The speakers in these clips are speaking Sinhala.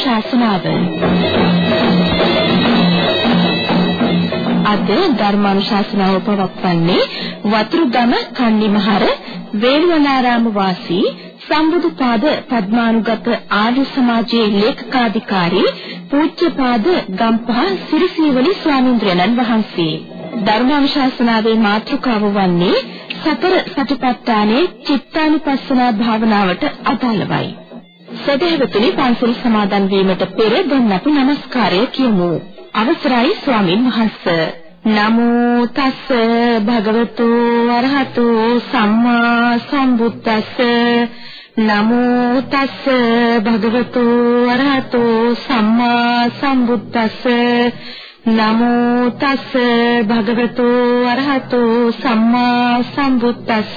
ධර්මානුශාසනාව අද ධර්මානුශාසනාව පවත්වන්නේ වතුරුගම කන්නිමහර වේළුවනාරාම වාසී සම්බුදුපාද පద్මානුගත ආර්ය සමාජයේ ලේකකාධිකාරී පූජ්‍යපාද ගම්පහ සිරිසීවලි ස්වාමීන්ද්‍රයන්න් වහන්සේ ධර්මානුශාසනාවේ මාතෘකාව වන්නේ සතර සතිපට්ඨානයේ චිත්තානුපස්සනා භාවනාවට අදාළවයි. සදහවතුනි පන්සල් සමාදන් වීමට පෙර දැන් අපි নমස්කාරය කියමු. අවසරයි ස්වාමින් වහන්සේ. නමෝ තස් භගවතු වරහතු සම්මා සම්බුද්දස්ස නමෝ තස් භගවතු වරහතු සම්මා සම්බුද්දස්ස නමෝ තස් භගවතු අරහතු සම්මා සම්බුද්දස්ස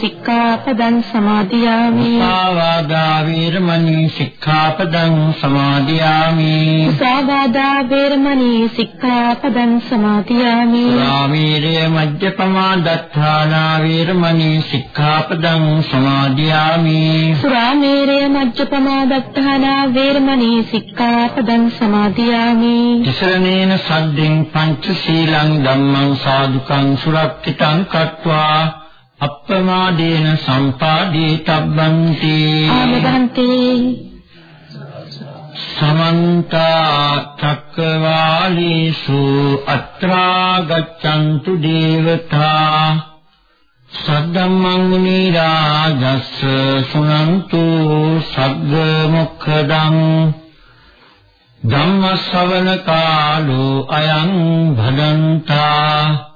සික්ඛාපදං සමාදියාමි. සාවාදා වේරමණී සික්ඛාපදං සමාදියාමි. සාවාදා වේරමණී සික්ඛාපදං සමාදියාමි. රාමීරය මජ්ජපමා දත්තානා වේරමණී සික්ඛාපදං සමාදියාමි. සුරාමේරය මජ්ජපමා දත්තානා වේරමණී සික්ඛාපදං සමාදියාමි. තිසරණේන සද්දෙන් පංචශීලං ධම්මං සාදුකං සුරක්ෂිතං කତ୍වා අප්පමාදේන සම්පාදී තබ්බන්ති. ආමදන්තේ සමන්ත චක්කවාලීසු අත්‍රා ගච්ඡන්තු දේවතා. සද්දම්මං මුනි රාජස් සුනන්තු සග්ග මොක්ඛදං. ධම්ම ශ්‍රවණ කාලෝ අයං භදන්තා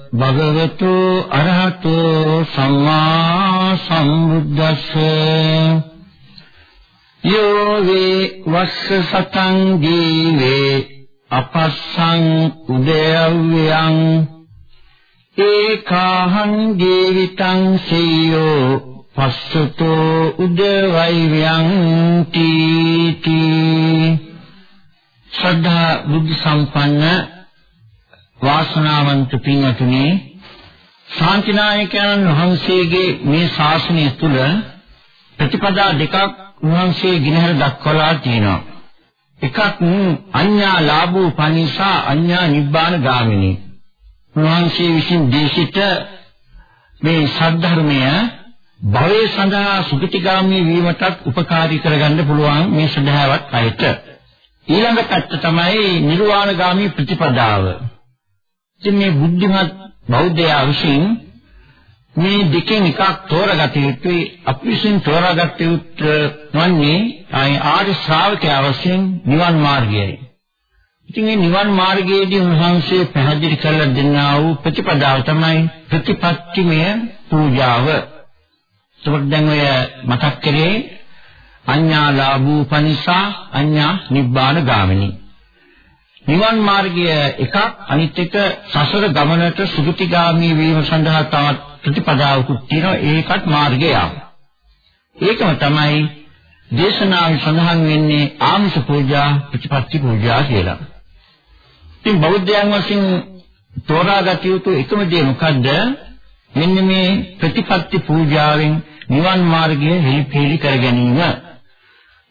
භගවතු අරහතු සම්මා සම්බුද්දස්ස. යෝ වේ වස්ස සතං ජීවේ අපස්සං උදයව්‍යං. ඒකාහං ජීවිතං සීයෝ පස්සතෝ උදවෛව්‍යං තීති. ශ්‍රද්ධා බුද්ධ සම්පන්න වාසනාවන්ත පින්වතුනි ශාන්තිනායකයන් වහන්සේගේ මේ ශාසනය තුල ප්‍රතිපදා දෙකක් උන්වහන්සේ ගිනහර දක්වලා තියෙනවා. එකක් අඤ්ඤා ලාභෝ පනිසා අඤ්ඤා නිබ්බාන ගාමිනී. උන්වහන්සේ විසින් දේශිත මේ සද්ධර්මය භවයේ සඳහා සුගතිගාමී වීමටත් උපකාරී කරගන්න පුළුවන් මේ සදහවත් අයට. ඊළඟ පැත්ත තමයි නිර්වාණගාමී ප්‍රතිපදාව. ඉතින් මේ බුද්ධිමත් බෞද්ධයා විසින් මේ දෙකෙන් එකක් තෝරගත යුතුයි අපි විසින් තෝරාගත යුතු වන්නේ ආර්ය ශ්‍රාවකයා වශයෙන් නිවන් මාර්ගයයි. ඉතින් මේ නිවන් මාර්ගයේදී උන්වහන්සේ පැහැදිලි කරලා දෙන්නා වූ ප්‍රතිපදාව තමයි ප්‍රතිපත්තිමය පූජාව. ඒකට දැන් ඔය මතක් කරේ අඤ්ඤා ලාභූ පනිසා අඤ්ඤා නිබ්බාන ගාමිනී. නිවන් මාර්ගය එකක් අනිත් එක සසර ගමනට සුගතිගාමී වීම සඳහා තවත් ප්‍රතිපදාවකුත් තියෙනවා ඒකත් මාර්ගයක්. ඒකම තමයි දේශනාවේ සඳහන් වෙන්නේ ආමිෂ පූජා ප්‍රතිපත්ති පූජා කියලා. ඉතින් බෞද්ධයන් වශයෙන් තෝරාගත යුතු එකම දේ මොකද්ද? මෙන්න මේ ප්‍රතිපත්ති පූජාවෙන් නිවන් මාර්ගය හෙළිපෙළි කර ගැනීම.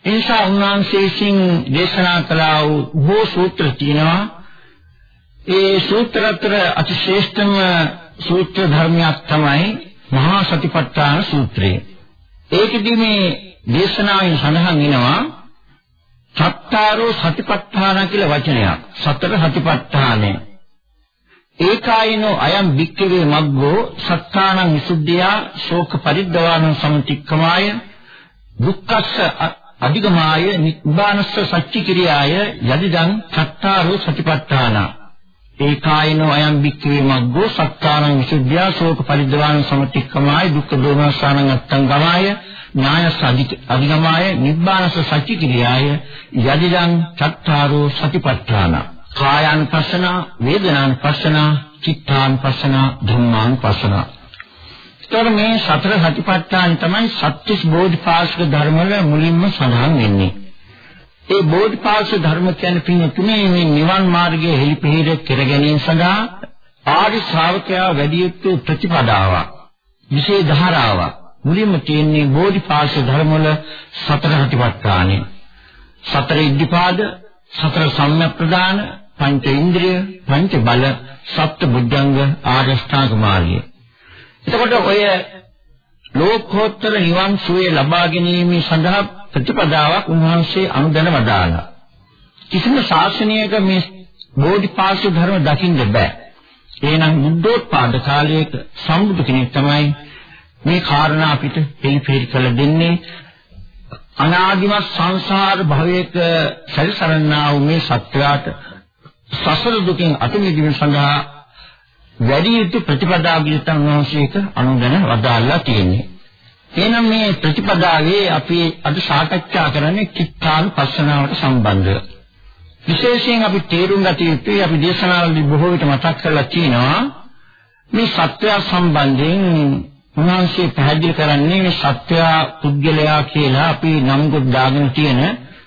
ඒ නිසා උන්වහන්සේ විසින් දේශනා කළා වූ බොහෝ සූත්‍ර තියෙනවා. ඒ සූත්‍ර අතර අතිශ්‍රේෂ්ඨම සූත්‍ර ධර්මයක් තමයි මහා සතිපට්ඨාන සූත්‍රය. ඒකෙදි මේ දේශනාවෙන් සඳහන් වෙනවා සත්තාරෝ සතිපට්ඨාන කියලා වචනයක්. සතර සතිපට්ඨානය. ඒකායිනෝ අයම් වික්කවේ මග්ගෝ සත්තානං විසුද්ධියා ශෝක පරිද්දවාන සමතික්කමාය දුක්ඛස්ස අධිගමාය නිබ්බානස්ස සච්චි කිරියාය යදිදං සත්තාරෝ සතිපට්ඨාන. ඒකායිනෝ අයම් වික්කවේ මග්ගෝ සත්තානං විසුද්ධියා ශෝක පරිද්දවාන සමතික්කමාය දුක්ඛ දෝමනස්සානං අත්තං ගමාය ඥායස්ස අධිගමාය නිබ්බානස්ස සච්චි කිරියාය යදිදං සත්තාරෝ සතිපට්ඨාන. කායानुපස්සන වේදනානුපස්සන චිත්තානුපස්සන ධම්මානුපස්සන. ඒතර මේ සතර සතිපට්ඨාන තමයි සත්‍විස් බෝධිපාශක ධර්මවල මුලින්ම සඳහන් වෙන්නේ. ඒ බෝධිපාශක ධර්ම කියන්නේ පින්තුනේ මේ නිවන් මාර්ගයේ හෙළිපෙහෙර කර ගැනීම සඳහා ආදි ශ්‍රාවකයා වැඩි යුතු ප්‍රතිපදාවක්. විශේෂ ධාරාවක්. මුලින්ම තියෙන්නේ බෝධිපාශක ධර්මවල සතර සතිපට්ඨානෙ. සතර ඉද්ධිපාද, සතර සම්‍යක් ප්‍රදාන, පංච ඉන්ද්‍රිය, පංච බල, සප්ත බුද්ධංග ආරෂ්ඨාංග මාර්ගය. එතකොට ඔය ලෝකෝත්තර නිවන් සුවේ ලබා ගැනීම සඳහා ප්‍රතිපදාවක් උන්වහන්සේ අනුදැන වදාළා. කිසිම ශාසනයක මේ බෝධිපාක්ෂ ධර්ම දකින්න බෑ. එහෙනම් බුද්ධෝත්පාද කාලයක සම්බුදු කෙනෙක් තමයි මේ කාරණා අපිට පිළිපෙරි කළ දෙන්නේ අනාදිමත් සංසාර භවයක සැරිසරන්නා වූ මේ සත්‍යයට සසල දුකින් අත මිදීම සඳහා වැඩි යුතු ප්‍රතිපදාවකින් වහන්සේක අනුගමන වදාල්ලා තියෙන්නේ. එහෙනම් මේ ප්‍රතිපදාවේ අපි අද සාකච්ඡා කරන්නේ චිත්තානුපස්සනාවට සම්බන්ධව. විශේෂයෙන් අපි තේරුම් ගත යුතුයි අපි දේශනාවලදී බොහෝ විට මතක් කරලා තියෙනවා මේ සත්‍ය සම්බන්ධයෙන් උන්වහන්සේ පැහැදිලි කරන්නේ මේ සත්‍ය පුද්ගලයා කියලා අපි නම් කොට දාගෙන තියෙන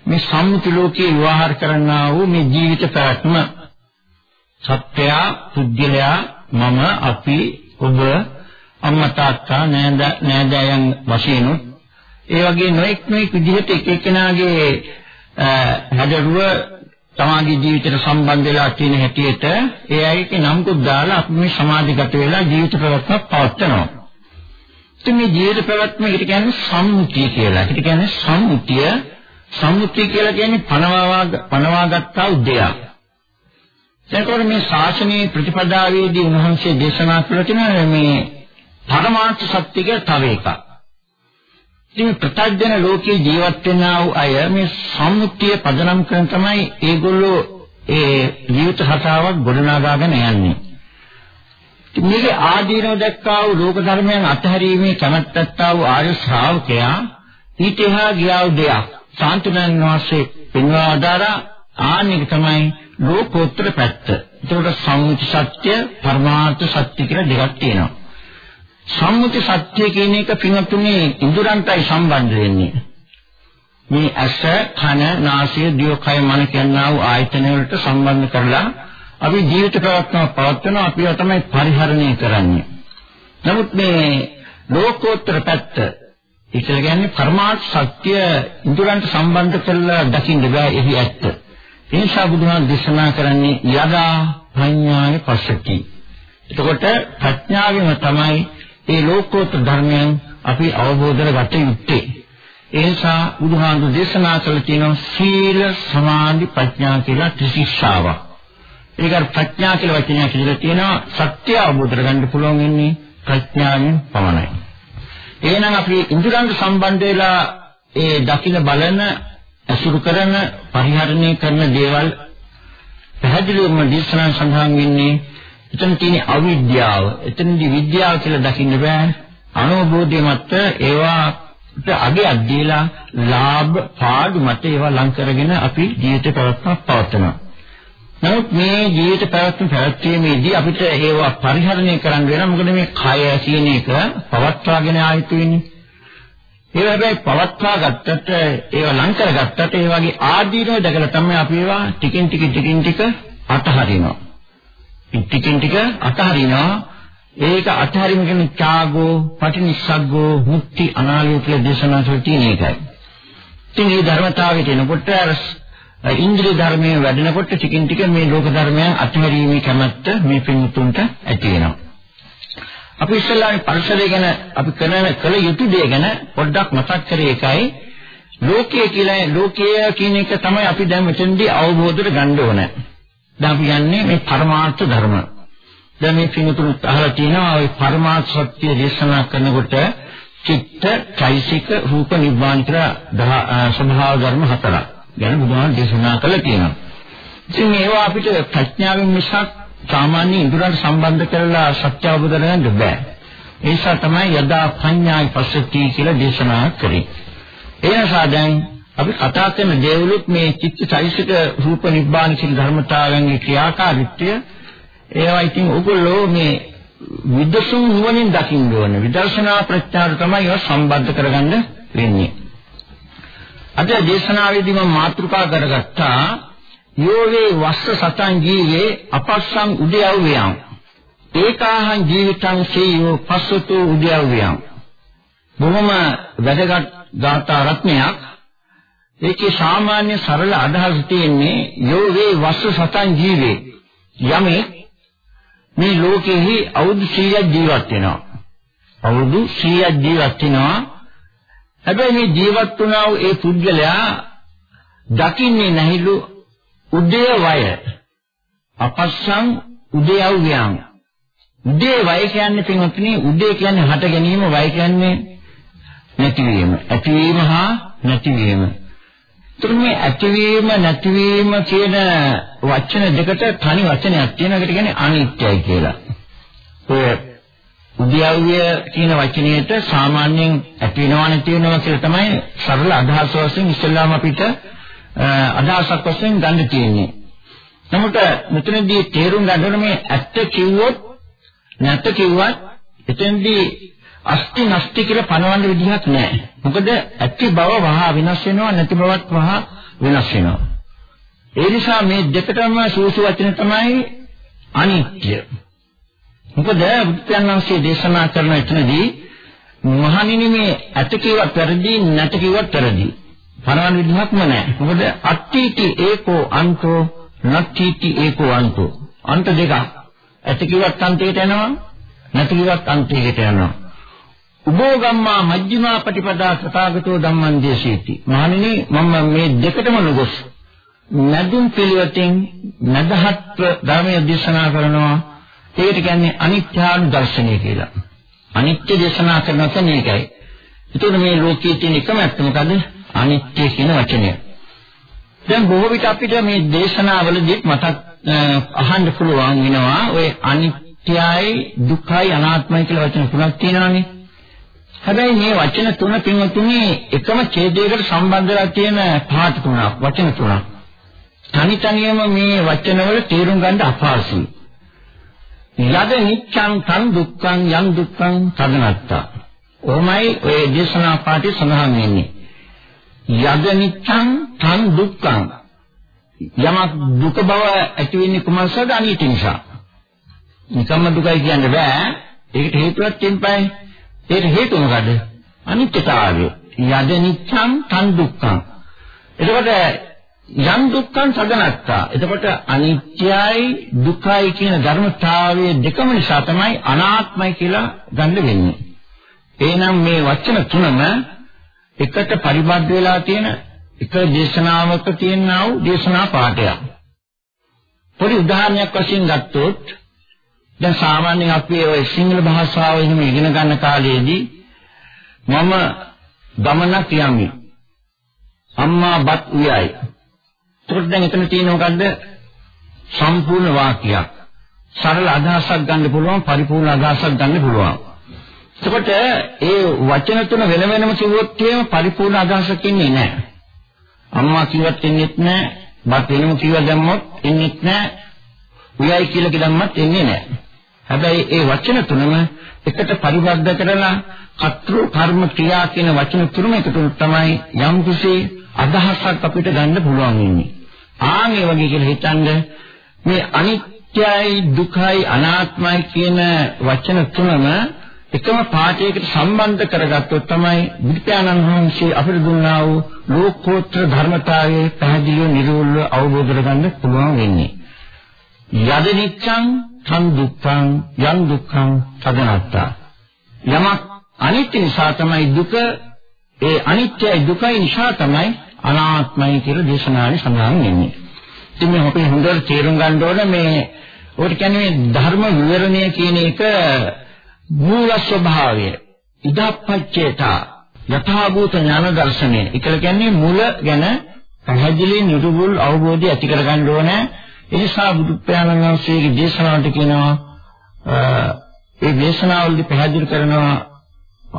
මේ සම්මුති ලෝකයේ විවහාර කරන්නා වූ මේ ජීවිත පැවැත්ම සත්‍ය පුද්ගලයා මම අපි ඔබ අම්මා තාත්තා නෑද නෑදෑයන් වශයෙන් ඒ වගේ නොඑක් නොඑක් විදිහට එක එක්කෙනාගේ හැදරුව තමාගේ ජීවිතයට සම්බන්ධ වෙලා තියෙන හැටියට ඒ අයගේ නම් කුත් දාලා අපි මේ සමාජගත වෙලා ජීවිත ප්‍රවත්මක් පවත්වනවා. ඉතින් මේ ජීවිත ප්‍රවත්ම ඉට කියන්නේ සම්මුතිය කියලා. ඉට කියන්නේ සම්මුතිය සම්මුතිය කියලා කියන්නේ පනවා පනවාගත්තා උදයක්. එතකොට මේ ශාසනීය ප්‍රතිපදාවේදී උන්වහන්සේ දේශනා කළ තියෙන මේ පරමාර්ථ සත්‍ය කියලා තව එකක්. ඉතින් ප්‍රත්‍යඥ ලෝකේ ජීවත් වෙනා වූ අය මේ සම්මුතිය පදනම් කරන තමයි ඒගොල්ලෝ ඒ ජීවිත හතාවක් ගොඩනගාගෙන යන්නේ. මේක ආදීනව දැක්කා වූ ලෝක ධර්මයන් අතහැරීමේ කැමැත්තත්තා වූ ආර්ය ශ්‍රාවකයා ඊට එහා ගියා වූ දෙයක්. සාන්තුනන් වාසේ පෙන්වා දාලා ආනික තමයි ලෝකෝත්තර පැත්ත. ඒකට සම්මුති සත්‍ය, පරමාර්ථ සත්‍ය කියලා දෙකක් තියෙනවා. සම්මුති සත්‍ය කියන එක පින්වත්නි ඉන්ද්‍රයන්ටයි සම්බන්ධ වෙන්නේ. මේ ඇස, කන, නාසය, දිව, කය, මන කියනා වූ ආයතන වලට සම්බන්ධ කරලා අපි ජීවිත ප්‍රවත්නව පවත්වන අපිව තමයි පරිහරණය කරන්නේ. නමුත් මේ ලෝකෝත්තර පැත්ත ඒක කියන්නේ පරමාර්ථ සත්‍ය ඉන්ද්‍රයන්ට සම්බන්ධ කරලා දකින්න බෑ එහි ඇත්ත. ඒ නිසා බුදුහාම දේශනා කරන්නේ යදා ප්‍රඥාය පස්සති. එතකොට ප්‍රඥාවෙම තමයි මේ ලෝකෝත්තර ධර්මයන් අපි අවබෝධ කරගත යුත්තේ. ඒ නිසා බුදුහාමුදුර දේශනා කළ තියෙනවා සීල සමාධි ප්‍රඥා කියලා ත්‍රිශික්ෂාවක්. ඒක ප්‍රඥා කියලා වචනයක් කියලා තියෙනවා සත්‍ය අවබෝධ කරගන්න පුළුවන් වෙන්නේ ප්‍රඥාවෙන් පමණයි. එහෙනම් අපි ඉන්ද්‍රයන්ට සම්බන්ධ වෙලා ඒ දකින බලන අසුරු කරන පරිහරණය කරන දේවල් පැහැදිලිවම දේශනා සඳහන් වෙන්නේ එතන තියෙන අවිද්‍යාව. එතනදී විද්‍යාව කියලා දකින්න බෑ. අනුභෝධය මත ඒවාට අගයක් දීලා ලාභ පාඩු මත ඒවා ලං කරගෙන අපි ජීවිත පැවැත්මක් පවත්වනවා. නමුත් මේ ජීවිත පැවැත්ම පැවැත්වීමේදී අපිට ඒවා පරිහරණය කරන්න වෙනවා. මොකද මේ කය කියන එක පවත්වාගෙන ආයුතු වෙන්නේ. ඒ හැබැයි පවත්වා ගත්තට ඒවා ලං කරගත්තට ඒ වගේ ආදීනව දැකලා තමයි අපි ඒවා ටිකින් ටික ටිකින් ටික අතහරිනවා. ටිකින් ටික අතහරිනවා. ඒක අතහරින කියන්නේ ත්‍යාගෝ, පටිනිස්සග්ගෝ, මුක්ති අනාලය කියලා දේශනා කරලා තියෙන එකයි. ඉතින් මේ ධර්මතාවයට එනකොට අර ඉන්ද්‍රිය ධර්මයේ වැඩෙනකොට ටිකින් ටික මේ ලෝක ධර්මයන් අතහැරීමේ කැමැත්ත මේ පින්තුන්ට ඇති වෙනවා. අපි ඉස්සෙල්ලාම පරිසරය ගැන අපි කරන කළ යුතු දේ ගැන පොඩ්ඩක් මතක් කරේ එකයි ලෝකයේ කියලා ලෝකය කියන එක තමයි අපි දැන් මෙතෙන්දී අවබෝධයට ගන්න ඕනේ. දැන් අපි යන්නේ මේ පරමාර්ථ ධර්ම. දැන් මේ පින්තුන් අහලා තියෙනවා ওই පරමාර්ථ සත්‍ය දේශනා කරනකොට චිත්ත, චෛසික, රූප, නිබ්බාන කියලා ස්වභාව ධර්ම හතරක්. ගැන බුදුහාම දේශනා කළා කියනවා. ඉතින් ඒවා අපිට ප්‍රඥාවෙන් මිසක් සාමාන්‍ය ඉන්ද්‍රයන්ට සම්බන්ධ කරලා සත්‍ය අවබෝධ කරගන්න බෑ. ඒ නිසා තමයි යදා පඤ්ඤායි පස්සති කියලා දේශනා කරේ. ඒ නිසා දැන් අපි කතා කරන දේවලුත් මේ චිත්ත චෛසික රූප නිබ්බාන කියන ධර්මතාවයන්ගේ ක්‍රියාකාරීත්වය ඒවා ඉතින් ඔයගොල්ලෝ මේ විදසුන් නුවණින් දකින්න ඕන. විදර්ශනා ප්‍රත්‍යාවට තමයි ඒවා සම්බන්ධ කරගන්න වෙන්නේ. අද දේශනාවේදී මම මාතෘකා කරගත්තා යෝවේ වස්ස සතං ජීවේ අපස්සං උද්‍යව්‍යං. ඒකාහං ජීවිතං සේයෝ පස්සතු උද්‍යව්‍යං. බොහොම වැදගත් ගාථා රත්නයක්. ඒකේ සාමාන්‍ය සරල අදහස තියෙන්නේ යෝවේ වස්ස සතං ජීවේ යමේ මේ ලෝකෙහි අවුරුදු 100ක් ජීවත් වෙනවා. අවුරුදු 100ක් ජීවත් වෙනවා. හැබැයි මේ ජීවත් වුණා වූ ඒ පුද්ගලයා දකින්නේ නැහිලු උදේ වය අපස්සං උදේව්‍යං උදේ වය කියන්නේ පින්වත්නි උදේ කියන්නේ හට ගැනීම වය කියන්නේ නැතිවීම. ඇතිවීම හා නැතිවීම. තුරුමේ ඇතිවීම නැතිවීම කියන වචන දෙකට තනි වචනයක් තියෙනවා. ඒකට කියන්නේ අනිත්‍යයි කියලා. ඔය උද්‍යව්‍ය කියන වචනයට සාමාන්‍යයෙන් ඇති වෙනවා නැති වෙනවා කියලා තමයි සරල අදහස වශයෙන් ඉස්සෙල්ලාම අපිට අදහසක් වශයෙන් ගන්න තියෙන්නේ. නමුත් මෙතනදී තේරුම් ගන්න මේ ඇත්ත කිව්වොත් නැත්ත කිව්වත් එතෙන්දී අස්ති නැස්ති කියලා පනවන්න විදිහක් නැහැ. මොකද ඇති බව වහා වෙනස් වෙනවා නැති බවත් වහා වෙනස් වෙනවා. ඒ නිසා මේ දෙකටම සූසු වචන තමයි අනිත්‍ය. මොකද බුදුන් වහන්සේ දේශනා කරන එතනදී මහණෙනි මේ ඇත කිව්වත් වැරදි නැත කිව්වත් වැරදි. පරවන විදිහක්ම නැහැ. මොකද අට්ඨීති ඒකෝ අන්තෝ නත්ථීති ඒකෝ අන්තෝ. අන්ත දෙකක්. ඇති කිව්වත් අන්තයට යනවා නැති කිව්වත් අන්තයට යනවා. උභෝ ගම්මා මජ්ක්‍ධිමා පටිපදා තථාගතෝ ධම්මං දේශේති. මහණෙනි මම මේ දෙකටම නොගොස් නැදුම් පිළිවෙතින් නැදහත් ධර්මය දේශනා කරනවා. ඒකට කියන්නේ අනිත්‍යානු දර්ශනය කියලා. අනිත්‍ය දේශනා කරනවා කියන්නේ ඒකයි. ඒතකොට මේ ලෝකයේ තියෙන එකම ඇත්ත මොකද? අනිත්‍ය කියන වචනය. දැන් බොහෝ විට අපිට මේ දේශනාවලදී මතක් අහන්න පුළුවන් වෙනවා ඔය අනිත්‍යයි දුක්ඛයි අනාත්මයි කියලා වචන තුනක් තියෙනවානේ. හැබැයි මේ වචන තුන පින්වතුනි එකම ඡේදයකට සම්බන්ධලා තියෙන පාඨ තුනක් වචන තුනක්. තනි තනියම මේ වචනවල තේරුම් ගන්න අපහසුයි. යද නිච්ඡං තං දුක්ඛං යං දුක්ඛං තදනත්තා. ඔහොමයි ඔය දේශනා පාඨය සඳහන් වෙන්නේ. යද නිච්ඡං තං දුක්ඛං. යමක් දුක බව ඇති වෙන්නේ කුමක්ද? අනිත්‍ය නිසා. නිකම්ම දුකයි කියන්න බෑ. ඒකට හේතුවක් තියෙනපයි ඒකට හේතුව මොකද අනිත්‍යතාවය. යද නිච්ඡං තං දුක්ඛං. එතකොට යම් දුක්ඛං සදනත්තා එතකොට අනිත්‍යයි දුකයි කියන ධර්මතාවයේ දෙකම නිසා තමයි අනාත්මයි කියලා ගන්න වෙන්නේ. එහෙනම් මේ වචන තුනම එකට පරිබද්ධ වෙලා තියෙන එක දේශනාවක තියෙනා වූ දේශනා පාඩයක්. පොඩි උදාහරණයක් වශයෙන් ගත්තොත් දැන් සාමාන්‍යයෙන් අපි ඔය සිංහල භාෂාව එහෙම ඉගෙන ගන්න කාලේදී මම ගමනක් යමි. අම්මා බත් උයයි. ඒකට දැන් එතන තියෙන මොකද්ද? සම්පූර්ණ වාක්‍යයක්. සරල අදහසක් ගන්න පුළුවන්, පරිපූර්ණ අදහසක් ගන්න පුළුවන්. එතකොට ඒ වචන තුන වෙන වෙනම කිව්වොත් එහෙම පරිපූර්ණ අදහසක් ඉන්නේ නැහැ. අම්මා කිව්වත් එන්නේත් නැහැ. බත් වෙනම කිව්ව දැම්මොත් එන්නේත් නැහැ. උයයි කියලා කිව්වමත් එන්නේ නැහැ. හැබැයි ඒ වචන තුනම එකට පරිවර්ධ කරලා කතෘ කර්ම ක්‍රියා කියන වචන තුනම එකතු තමයි යම් කිසි අදහසක් අපිට ගන්න පුළුවන් වෙන්නේ. ආන් ඒ වගේ කියලා හිතනද මේ අනිත්‍යයි දුකයි අනාත්මයි කියන වචන තුනම එකම පාඨයකට සම්බන්ධ කරගත්තොත් තමයි බුදුපියාණන් වහන්සේ අපිට දුන්නා වූ ලෝකෝත්තර ධර්මතාවයේ පැහැදිලිව නිරෝධව අවබෝධ කරගන්න පුළුවන් වෙන්නේ. යද නිච්ඡං තන් දුක්ඛං යං දුක්ඛං තදනත්තා. යමක් අනිත්‍ය නිසා තමයි දුක ඒ අනිත්‍යයි දුකයි නිසා තමයි අනාත්මයි කියලා දේශනාවේ සඳහන් වෙන්නේ. ඉතින් මේ අපි හොඳට තේරුම් ගන්න ඕන මේ ඔකට කියන්නේ ධර්ම විවරණය කියන එක මූල ස්වභාවය ඉදප්පච්චේතා යථාභූත ඥාන දර්ශනය. ඒක කියන්නේ මුල ගැන පැහැදිලි නිරුබුල් අවබෝධය ඇති කරගන්න ඕනේ. ඒ නිසා බුදු පියාණන් වහන්සේගේ දේශනාවට කියනවා ඒ දේශනාවලදී පැහැදිලි කරනවා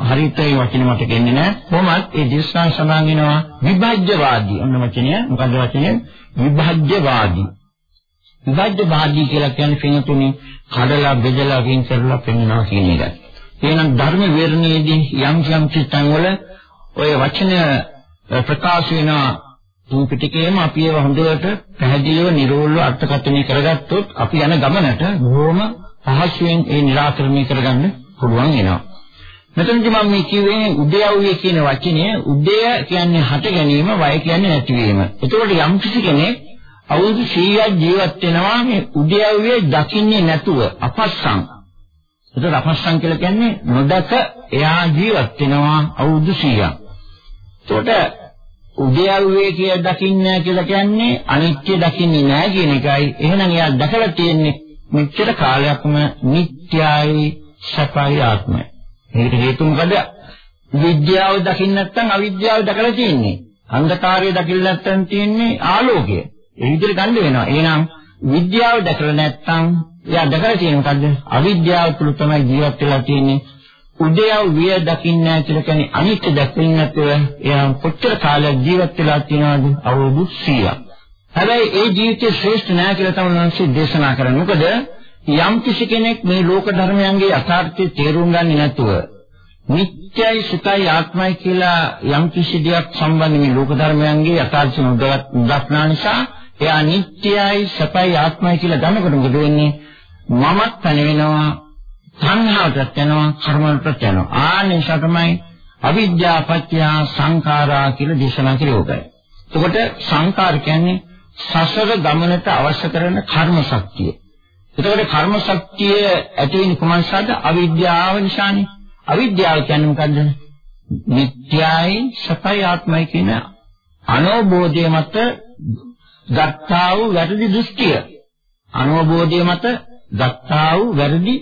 හරියට ඒ වචන මට කියන්නේ නැහැ. කොහොමත් ඒ දේශනාව සඳහන් වෙනවා විභජ්‍යවාදී. ඔන්න වචනය මොකද්ද වචනය? විභජ්‍යවාදී. විභජ්‍යවාදී කියලා කියන්නේ පින්තුනි කඩලා බෙදලා වින් කරලා පෙන්වනවා කියන එකයි. එහෙනම් ධර්ම විවරණයේදී යම් යම් චිත්තන් වල ඔය වචන ප්‍රකාශ වෙනවා තුන් පිටිකේම අපි ඒව හොඳට පැහැදිලිව නිරෝල්ව අර්ථකථනය කරගත්තොත් අපි යන ගමනට බොහොම පහසුවෙන් ඒ निराකරණය කරගන්න පුළුවන් වෙනවා. මෙතනදි මම මේ කියුවේ උදයව්‍ය කියන වචනය උදය කියන්නේ හට ගැනීම වය කියන්නේ නැතිවීම. එතකොට යම් කිසි කෙනෙක් අවුරුදු 100ක් ජීවත් වෙනවා මේ උදයව්‍ය දකින්නේ නැතුව අපස්සම්. එතකොට අපස්සම් කියලා කියන්නේ නොදක එයා ජීවත් වෙනවා අවුරුදු 100ක්. එතකොට උදයව්වේ කියලා දකින්නේ කියලා කියන්නේ අනිත්‍ය දකින්නේ නැහැ කියන එකයි. එහෙනම් එයා දැකලා තියෙන්නේ මෙච්චර කාලයක්ම නිට්ටයයි සපයි ආත්මයි. මේකට හේතු මොකද? විද්‍යාව දකින්න නැත්නම් අවිද්‍යාව දැකලා තියෙන්නේ. අන්ධකාරය දකින්න නැත්නම් තියෙන්නේ ආලෝකය. ඒ විදිහට ගන්න වෙනවා. එහෙනම් විද්‍යාව දැකලා නැත්නම් එයා දැකලා තියෙන්නේ මොකද්ද? අවිද්‍යාව තුළ තමයි ජීවත් වෙලා තියෙන්නේ. උදයව විය දකින්නේ කියලා කියන්නේ අනිත්‍ය දැක්වෙන්නේ නැතුව එයා කොච්චර කාලයක් ජීවත් වෙලා තියෙනවද අවුරුදු 100ක්. හැබැයි ඒ ජීවිතේ ශ්‍රේෂ්ඨ නැහැ කියලා තමයි මනසේ දේශනා කරන්නේ. මොකද යම් කිසි කෙනෙක් මේ ලෝක ධර්මයන්ගේ යථාර්ථය තේරුම් ගන්නේ නැතුව නිත්‍යයි සුඛයි ආත්මයි කියලා යම් කිසි දෙයක් සම්බන්ධ මේ ලෝක ධර්මයන්ගේ යථාර්ථය නොදක්නා නිසා එයා නිත්‍යයි සුඛයි ආත්මයි කියලා ගන්නකොට මොකද වෙන්නේ? මමත් තනි වෙනවා සංහාවටත් යනවා කර්මවලටත් යනවා. ආනිසා තමයි අවිද්‍යා පත්‍ය සංඛාරා කියලා දේශනා කළේ. එතකොට සංඛාර කියන්නේ සසර ගමනට අවශ්‍ය කරන කර්ම ශක්තිය. එතකොට කර්ම ශක්තිය ඇති වෙන්නේ කොහොමද? අවිද්‍යාව නිසානේ. අවිද්‍යාව කියන්නේ මොකද්ද? නිට්ටයයි සපයි ආත්මයි කියන අනෝබෝධය මත ගත්තා වූ වැරදි දෘෂ්ටිය. අනෝබෝධය මත ගත්තා වූ වැරදි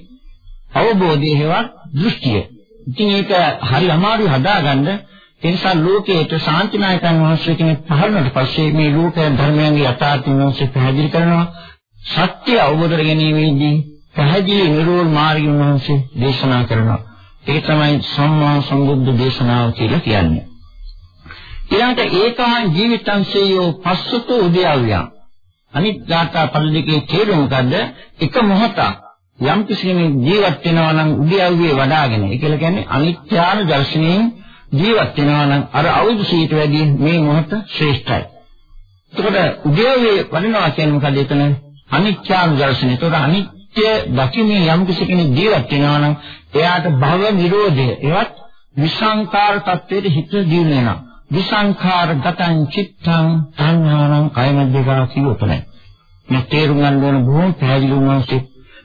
අවබෝධය හේවත් දෘෂ්ටිය. ඉතින් ඒක හරි අමාරුයි හදාගන්න. ඒ නිසා ලෝකයේට ශාන්තිනායකයන් වහන්සේ කෙනෙක් පහළනට පස්සේ මේ ලෝක ධර්මයන්ගේ යථාර්ථය වහන්සේ පැහැදිලි කරනවා. සත්‍ය අවබෝධ කර ගැනීමේදී පැහැදිලි නිරෝධ මාර්ගය වහන්සේ දේශනා කරනවා. ඒ තමයි සම්මා සම්බුද්ධ දේශනාව කියලා කියන්නේ. ඊළඟට ඒකාන් ජීවිතංසයෝ පස්සතෝ උද්‍යව්‍යං අනිත් ධාතා පරිදිකේ තේරුම මොකද්ද? එක මොහොතක් යම් කිසි කෙනෙක් ජීවත් වෙනවා නම් උද්‍යව්වේ වඩාගෙන ඒ කියලා කියන්නේ අනිත්‍යාන දර්ශනයෙන් ජීවත් වෙනවා නම් අර අවුරුදු සීට වැඩි මේ මොහොත ශ්‍රේෂ්ඨයි. එතකොට උද්‍යව්වේ වඩනවා කියන්නේ මොකද එතන අනිත්‍යාන දර්ශනය. එතකොට අනිත්‍ය දකින්නේ යම් කිසි කෙනෙක් ජීවත් වෙනවා නම් එයාට භව නිරෝධය එවත් විසංකාර තත්වයට හිත දියුණු වෙනවා. විසංඛාර ගතං චිත්තං තණ්හානං කයමද්දේකා කියවතනේ. මේ තේරුම් ගන්න ඕන බොහොම පැහැදිලි වුණාසේ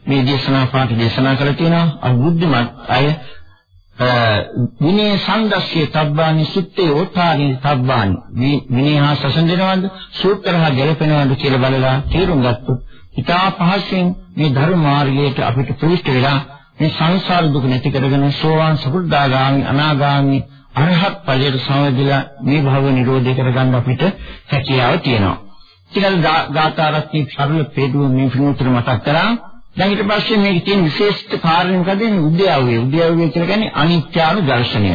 මේ දේශනා පාඩ දේශනා කළ තියෙනවා අබුද්ධිමත් අය විනය සංදස්සේ තබ්බානි සුත්තේ ඕතානි තබ්බානි විනය හා සසඳනවද සූත්‍රහ ගැලපෙනවද කියලා බලලා තේරුම් ගත්තොත් ඊටා පහසෙන් මේ ධර්ම මාර්ගයට අපිට ප්‍රවිෂ්ඨ වෙලා මේ සංසාර දුක නැති කරගෙන සෝවාන් සකුද්දාගාමි අනාගාමි අරහත් ඵලයට සමවැදිලා මේ භව නිරෝධය කරගන්න අපිට හැකියාව තියෙනවා. ඊළඟ ගාථාරත්නි සරල පෙදුව මේ පිනුතර මතක් කරා. දැන් ඊට පස්සේ මේකේ තියෙන විශේෂිත කාරණේ මොකද? උද්‍යවය. උද්‍යවය කියලා කියන්නේ අනිත්‍යානු දර්ශනය.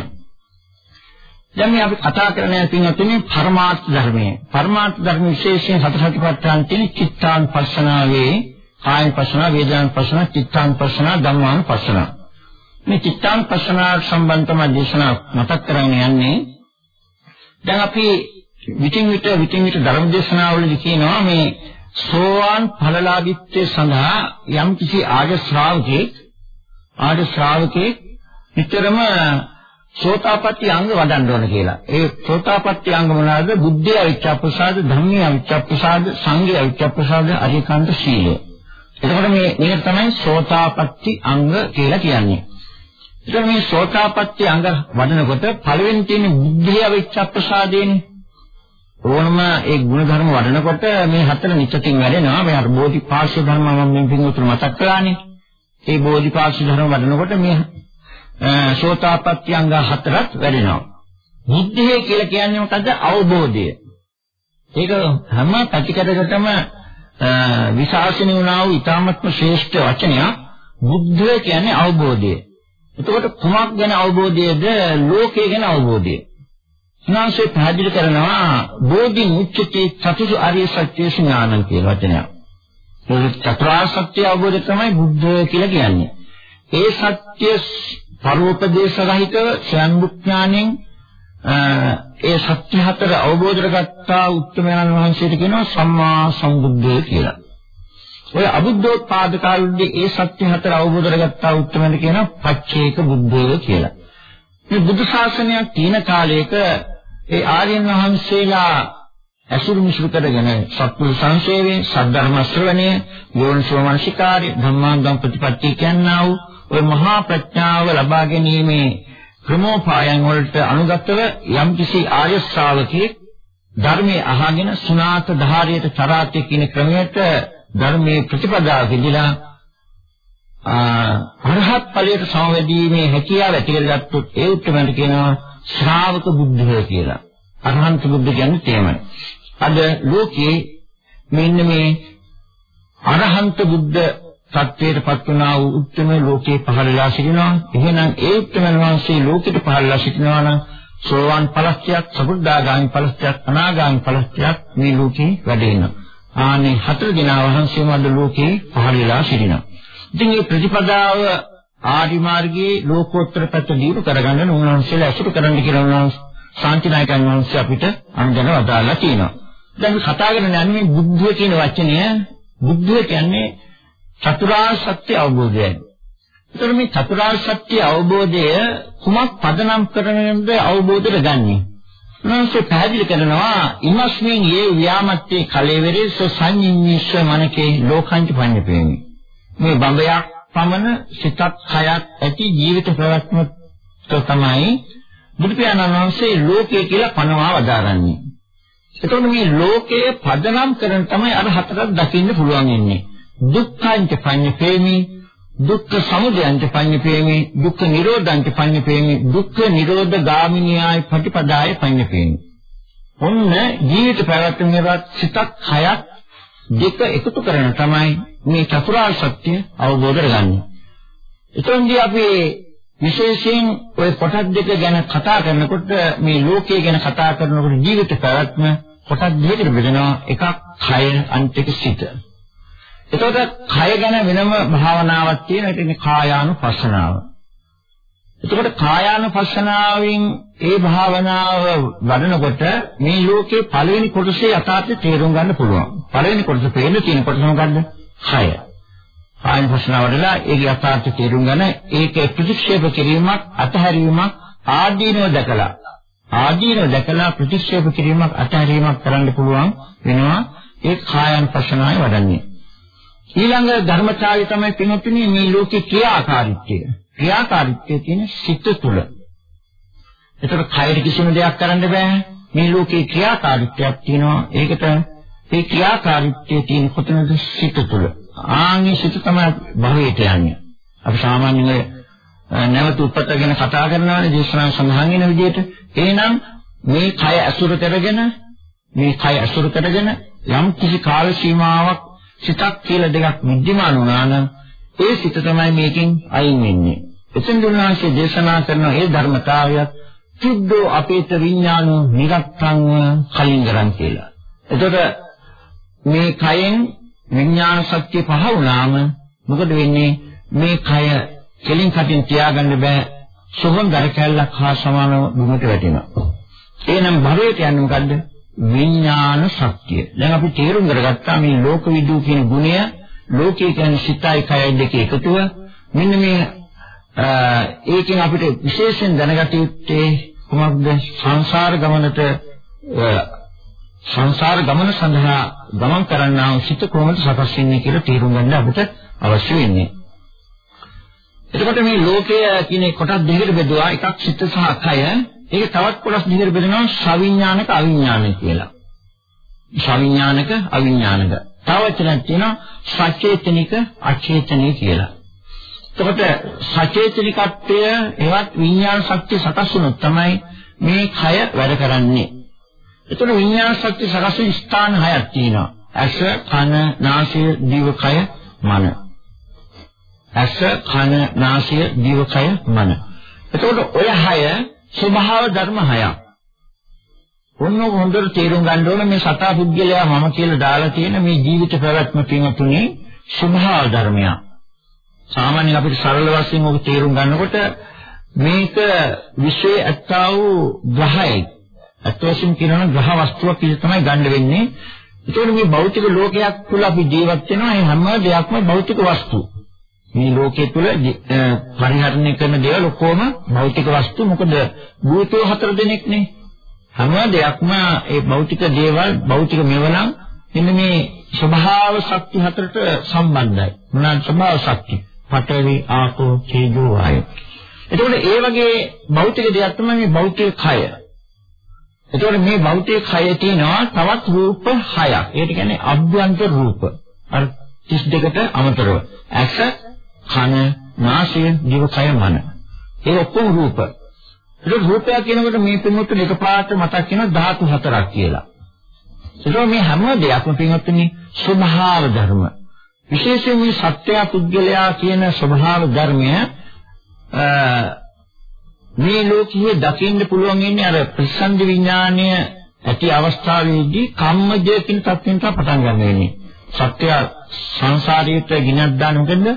දැන් මේ අපි කතා කරන්නේ පින්වත්නි පරමාර්ථ ධර්මයේ. පරමාර්ථ ධර්ම විශේෂයෙන් සතර සතිපට්ඨාන තියෙන චිත්තාන්පස්සනාවේ කායපස්සන, වේදනාපස්සන, චිත්තාන්පස්සන, ධම්මාන්පස්සන. මේ චිත්තානුපස්සනාව සම්බන්ධ තමයි දේශනා මතක් කරගෙන යන්නේ. දැන් අපි විටින් විට විටින් විට ධර්ම දේශනාවලදී කියනවා මේ සෝවාන් ඵලලාභිත්වය සඳහා යම් කිසි ආර්ය ශ්‍රාවකෙක් ආර්ය ශ්‍රාවකෙක් විතරම සෝතාපට්ටි අංග වඩන්න ඕන කියලා. ඒ සෝතාපට්ටි අංග මොනවාද? බුද්ධය අවිච්ඡප්පසාද, ධම්මය අවිච්ඡප්පසාද, සංඝය අවිච්ඡප්පසාද, අරියකාන්ත සීලය. එතකොට මේ මේක තමයි සෝතාපට්ටි අංග කියලා කියන්නේ. එතකොට මේ සෝතාපට්ටි අංග වඩනකොට පළවෙනි තියෙන බුද්ධය අවිච්ඡප්පසාදේනේ. ඕනම ඒ ගුණ ධර්ම වඩනකොට මේ හතර නිත්‍යකින් වැඩෙනවා. මේ අර බෝධිපාක්ෂ ධර්ම මම මේ පිටුතුර මතක් කළානේ. ඒ බෝධිපාක්ෂ ධර්ම වඩනකොට මේ සෝතාපට්ටි අංග හතරක් වැඩෙනවා. බුද්ධිය කියලා කියන්නේ මොකද්ද? අවබෝධය. ඒක හැම පැතිකඩකටම විශාසනීය වුණා වූ ඊ타මත්ම ශ්‍රේෂ්ඨ වචනයක්. බුද්ධය කියන්නේ අවබෝධය. එතකොට කුමක් ගැන අවබෝධයද? ලෝකය ගැන අවබෝධය. උන්වහන්සේ පැහැදිලි කරනවා බෝධි මුච්චති චතුසු ආර්ය සත්‍ය ඥානං කියන වචනය. ඒ චතුරාර්ය සත්‍ය අවබෝධය තමයි බුද්ධ කියලා කියන්නේ. ඒ සත්‍ය පරෝපදේශ රහිතව ස්වයං ඒ සත්‍ය හතර අවබෝධ කරගත්තා උත්තමයන් වහන්සේට කියනවා සම්මා සම්බුද්ධය කියලා. ඔය අබුද්ධෝත්පාද කාලෙදී ඒ සත්‍ය හතර අවබෝධ කරගත්තා උත්තමයන් කියනවා පච්චේක බුද්ධය කියලා. මේ බුදු ශාසනයක් තියෙන කාලයක ඒ ආර්යයන් වහන්සේලා අසුරු මිශ්‍ර කරගෙන සත්පුරු සංසේවයෙන් සද්ධර්ම ශ්‍රවණය යෝනිසෝ මනසිකාරය ධම්මාංගම් ප්‍රතිපත්තිය කියනා වූ ඔය මහා ප්‍රඥාව ලබා ගැනීමේ ක්‍රමෝපායන් වලට අනුගතව යම්කිසි ආර්ය ශ්‍රාවකෙක් ධර්මයේ අහගෙන සුණාත ධාරයට චරාත්‍ය කියන ක්‍රමයට ධර්මයේ ප්‍රතිපදාව විදිලා අරහත් ඵලයට සමවැදීමේ හැකියාව ඇති කරගත්තොත් ඒ උත්තරමන්ට කියනවා ශ්‍රාවක බුද්ධය කියලා. අරහන්ත බුද්ධ කියන්නේ තේමයි. අද ලෝකයේ මෙන්න මේ අරහන්ත බුද්ධ සත්‍යයටපත් වුණා වූ උත්තම ලෝකේ පහළලා සිටිනවා. එහෙනම් ඒ උත්තම වහන්සේ ලෝකෙට පහළලා සිටිනවා නම් සෝවාන් ඵලස්ත්‍යක්, සබුද්ධාගාමි ඵලස්ත්‍යක්, අනාගාමි ඵලස්ත්‍යක් මේ ලෝකේ වැඩ වෙනවා. ආනේ හතර දෙනා වහන්සේම අද ලෝකේ පහළලා සිටිනවා. ඉතින් මේ ප්‍රතිපදාව ආදි මාර්ගයේ ලෝකෝත්තර පැත්ත දියුණු කරගන්න උන්වහන්සේලා අසුරු කරන්න කියලා උන්වහන්සේ ශාන්තිනායකයන් වහන්සේ අපිට අනුදැන වදාලා තියෙනවා. දැන් කතා කරන්නේ යන්නේ බුද්ධය කියන වචනය. බුද්ධය කියන්නේ චතුරාර්ය සත්‍ය අවබෝධයයි. ඒතර මේ චතුරාර්ය සත්‍ය අවබෝධය කුමක් පදනම් කරගෙනද අවබෝධයට ගන්නෙ? උන්වහන්සේ පැහැදිලි කරනවා ඉමස්මින් යේ ව්‍යාමත්තේ කලෙවරේස සංඤ්ඤිස්ස මනකේ ලෝකංච පඤ්ඤපේමි. මේ බඹයක් පමණ සිතක් හයක් ඇති ජීවිත ප්‍රවත්ම තමයි බුදු පියාණන් වහන්සේ ලෝකය කියලා පනවා වදාරන්නේ. එතකොට මේ ලෝකයේ පදනම් කරන තමයි අර හතරක් දකින්න පුළුවන් ඉන්නේ. දුක්ඛංච පඤ්ඤපේමි දුක්ඛ සමුදයංච පඤ්ඤපේමි දුක්ඛ නිරෝධංච පඤ්ඤපේමි දුක්ඛ නිරෝධ ගාමිනියයි ප්‍රතිපදාය පඤ්ඤපේමි. ඔන්න ජීවිත පැවැත්මේවත් සිතක් හයක් දෙක එකතු කරන තමයි මේ චතුරාර්ය සත්‍ය අවබෝධ කරගන්නේ. එතෙන්දී අපි විශේෂයෙන් ওই කොටස් දෙක ගැන කතා කරනකොට මේ ලෝකය ගැන කතා කරනකොට ජීවිත පැවැත්ම කොටස් දෙකකට බෙදෙනවා එකක් කය අනිත් එක සිත. එතකොට කය ගැන වෙනම භාවනාවක් තියෙනවා ඒක ඉන්නේ කායානුපස්සනාව. එතකොට කායානුපස්සනාවෙන් ඒ භාවනාව වඩනකොට මේ ලෝකේ පළවෙනි කොටසේ යථාර්ථය තේරුම් ගන්න පුළුවන්. පළවෙනි කොටස පේන්න තියෙන කොටස මොකද්ද? කය. කායානුපස්සනාව වඩලා ඒකේ යථාර්ථය තේරුම් ගන්න ඒක ප්‍රතික්ෂේප කිරීමක් අතහැරීමක් ආදීනව දැකලා ආදීනව දැකලා ප්‍රතික්ෂේප කිරීමක් අතහැරීමක් කරන්න පුළුවන් වෙනවා ඒ කායානුපස්සනාවේ වඩන්නේ. ඊළඟ ධර්මචාරය තමයි පිනතුනේ මේ ලෝකේ ක්‍රියාකාරීත්වය. ක්‍රියාකාරීත්වය තියෙන සිත තුළ. ඒතර කයර කිසිම දෙයක් කරන්න බෑ. මේ ලෝකේ ක්‍රියාකාරීත්වයක් තියෙනවා. ඒකට ඒ ක්‍රියාකාරීත්වයේ තියෙන කොතනද සිත තුළ. ආන්ගේ සිත තමයි භවයට යන්නේ. අපි සාමාන්‍යයෙන් නැවත උපත ගැන කතා කරනවානේ දේශනා සඳහන් වෙන විදිහට. එහෙනම් මේ කය අසුර කරගෙන මේ කය අසුර කරගෙන යම් කිසි කාල සීමාවක් සිතක් කියලා දෙකක් විද්‍යමාන වුණා නම් ඒ සිත තමයි මේකෙන් අයින් වෙන්නේ. එතෙන් දුන්නාංශයේ දේශනා කරන ඒ ධර්මතාවයත් සුද්ධෝ අපේත විඥානෝ නිරත්තං කලින්ගරන් කියලා. එතකොට මේ කයෙන් විඥාන ශක්තිය පහ වුණාම මොකද වෙන්නේ? මේ කය කෙලින් කටින් තියාගන්න බෑ. සුභම් දර කැල්ලක් හා සමානව බිමට වැටෙනවා. එහෙනම් භවයට යන්නේ මොකද්ද? විඥාන ශක්තිය. දැන් අපි තේරුම් කරගත්තා මේ ලෝක විදූ කියන ගුණය ලෝකයේ කියන්නේ සිතයි කයයි දෙක එකතුව. මෙන්න මේ ඒකෙන් අපිට විශේෂයෙන් දැනගත යුත්තේ කුමක්ද? සංසාර ගමනට සංසාර ගමන සඳහා ගමන් කරන්නා වූ සිත කොහොමද සකස් වෙන්නේ කියලා තේරුම් ගන්න අපිට අවශ්‍ය වෙන්නේ. එතකොට මේ ලෝකය කියන කොටස් දෙකකට බෙදුවා එකක් සිත සහ කය. ඒක තවත් කොටස් දෙකකට බෙදෙනවා ශවිඥානික අවිඥානික කියලා. ශවිඥානික අවිඥානික. තව වචනක් තියෙනවා සචේතනික අචේතනික කියලා. එතකොට සචේතනිකත්වය එවත් විඥාන ශක්තිය සකස් වුණොත් තමයි මේ කය වැඩ කරන්නේ. එතකොට විඥාන ශක්තිය සකස් වෙන ස්ථාන හයක් තියෙනවා. ඇස, කන, නාසය, දිව, කය, මන. ඇස, කන, නාසය, දිව, කය, මන. එතකොට ඔය හය ස්වභාව ධර්ම හයක්. ඔන්න හොඳට තේරුම් ගන්න ඕන මේ සතා පුද්ගලයා මම කියලා දාලා තියෙන මේ ජීවිත ප්‍රවැත්ම පින්තුනේ ස්වභාව ධර්මයක්. සාමාන්‍යයෙන් අපිට සරල වශයෙන් ඔබ තේරුම් ගන්නකොට මේක විශ්වයේ ඇත්තා වූ ග්‍රහයයි. අත්වශයෙන් කියනවා ග්‍රහ වස්තුවක් කියලා තමයි ගන්න වෙන්නේ. ඒකෝට මේ භෞතික ලෝකයක් තුළ අපි ජීවත් වෙනවා. ඒ හැම දෙයක්ම භෞතික වස්තු. මේ ලෝකයේ තුල පරිහරණය කරන දේවල් ඔක්කොම භෞතික වස්තු. මොකද භූතෝ හතර දෙනෙක් නේ. හැම දෙයක්ම ඒ භෞතික දේවල් භෞතික මෙවනම් මෙන්න මේ ස්වභාව ශක්ති හතරට සම්බන්ධයි. මොනවාද ස්වභාව ශක්ති? පඨවි ආපෝ තේජෝ වායෝ. එතකොට ඒ වගේ භෞතික දෙයක් තමයි මේ භෞතික කය. එතකොට මේ භෞතික කය තියෙනවා තවත් රූප හයක්. ඒකට කියන්නේ අභ්‍යන්තර රූප. අර 32ට අමතරව. ඇස, කන, නාසය, දිව, කය, මන. ඒ ඔක්කොම රූප. ඒක රූපය කියනකොට මේ පින්වත්තුන් එකපාරට මතක් වෙන ධාතු හතරක් කියලා. ඒක මේ හැම දෙයක්ම පින්වත්තුනි ස්වභාව ධර්ම. විශේෂයෙන් මේ සත්‍ය පුද්ගලයා කියන ස්වභාව ධර්මය මේ ලෝකයේ දකින්න පුළුවන් ඉන්නේ අර ප්‍රසන්න විඥානය ඇති අවස්ථාවේදී කම්මජය කියන තත්ත්වෙන් තමයි පටන් ගන්න වෙන්නේ. සත්‍ය සංසාරයට ගෙනත් දාන මොකද?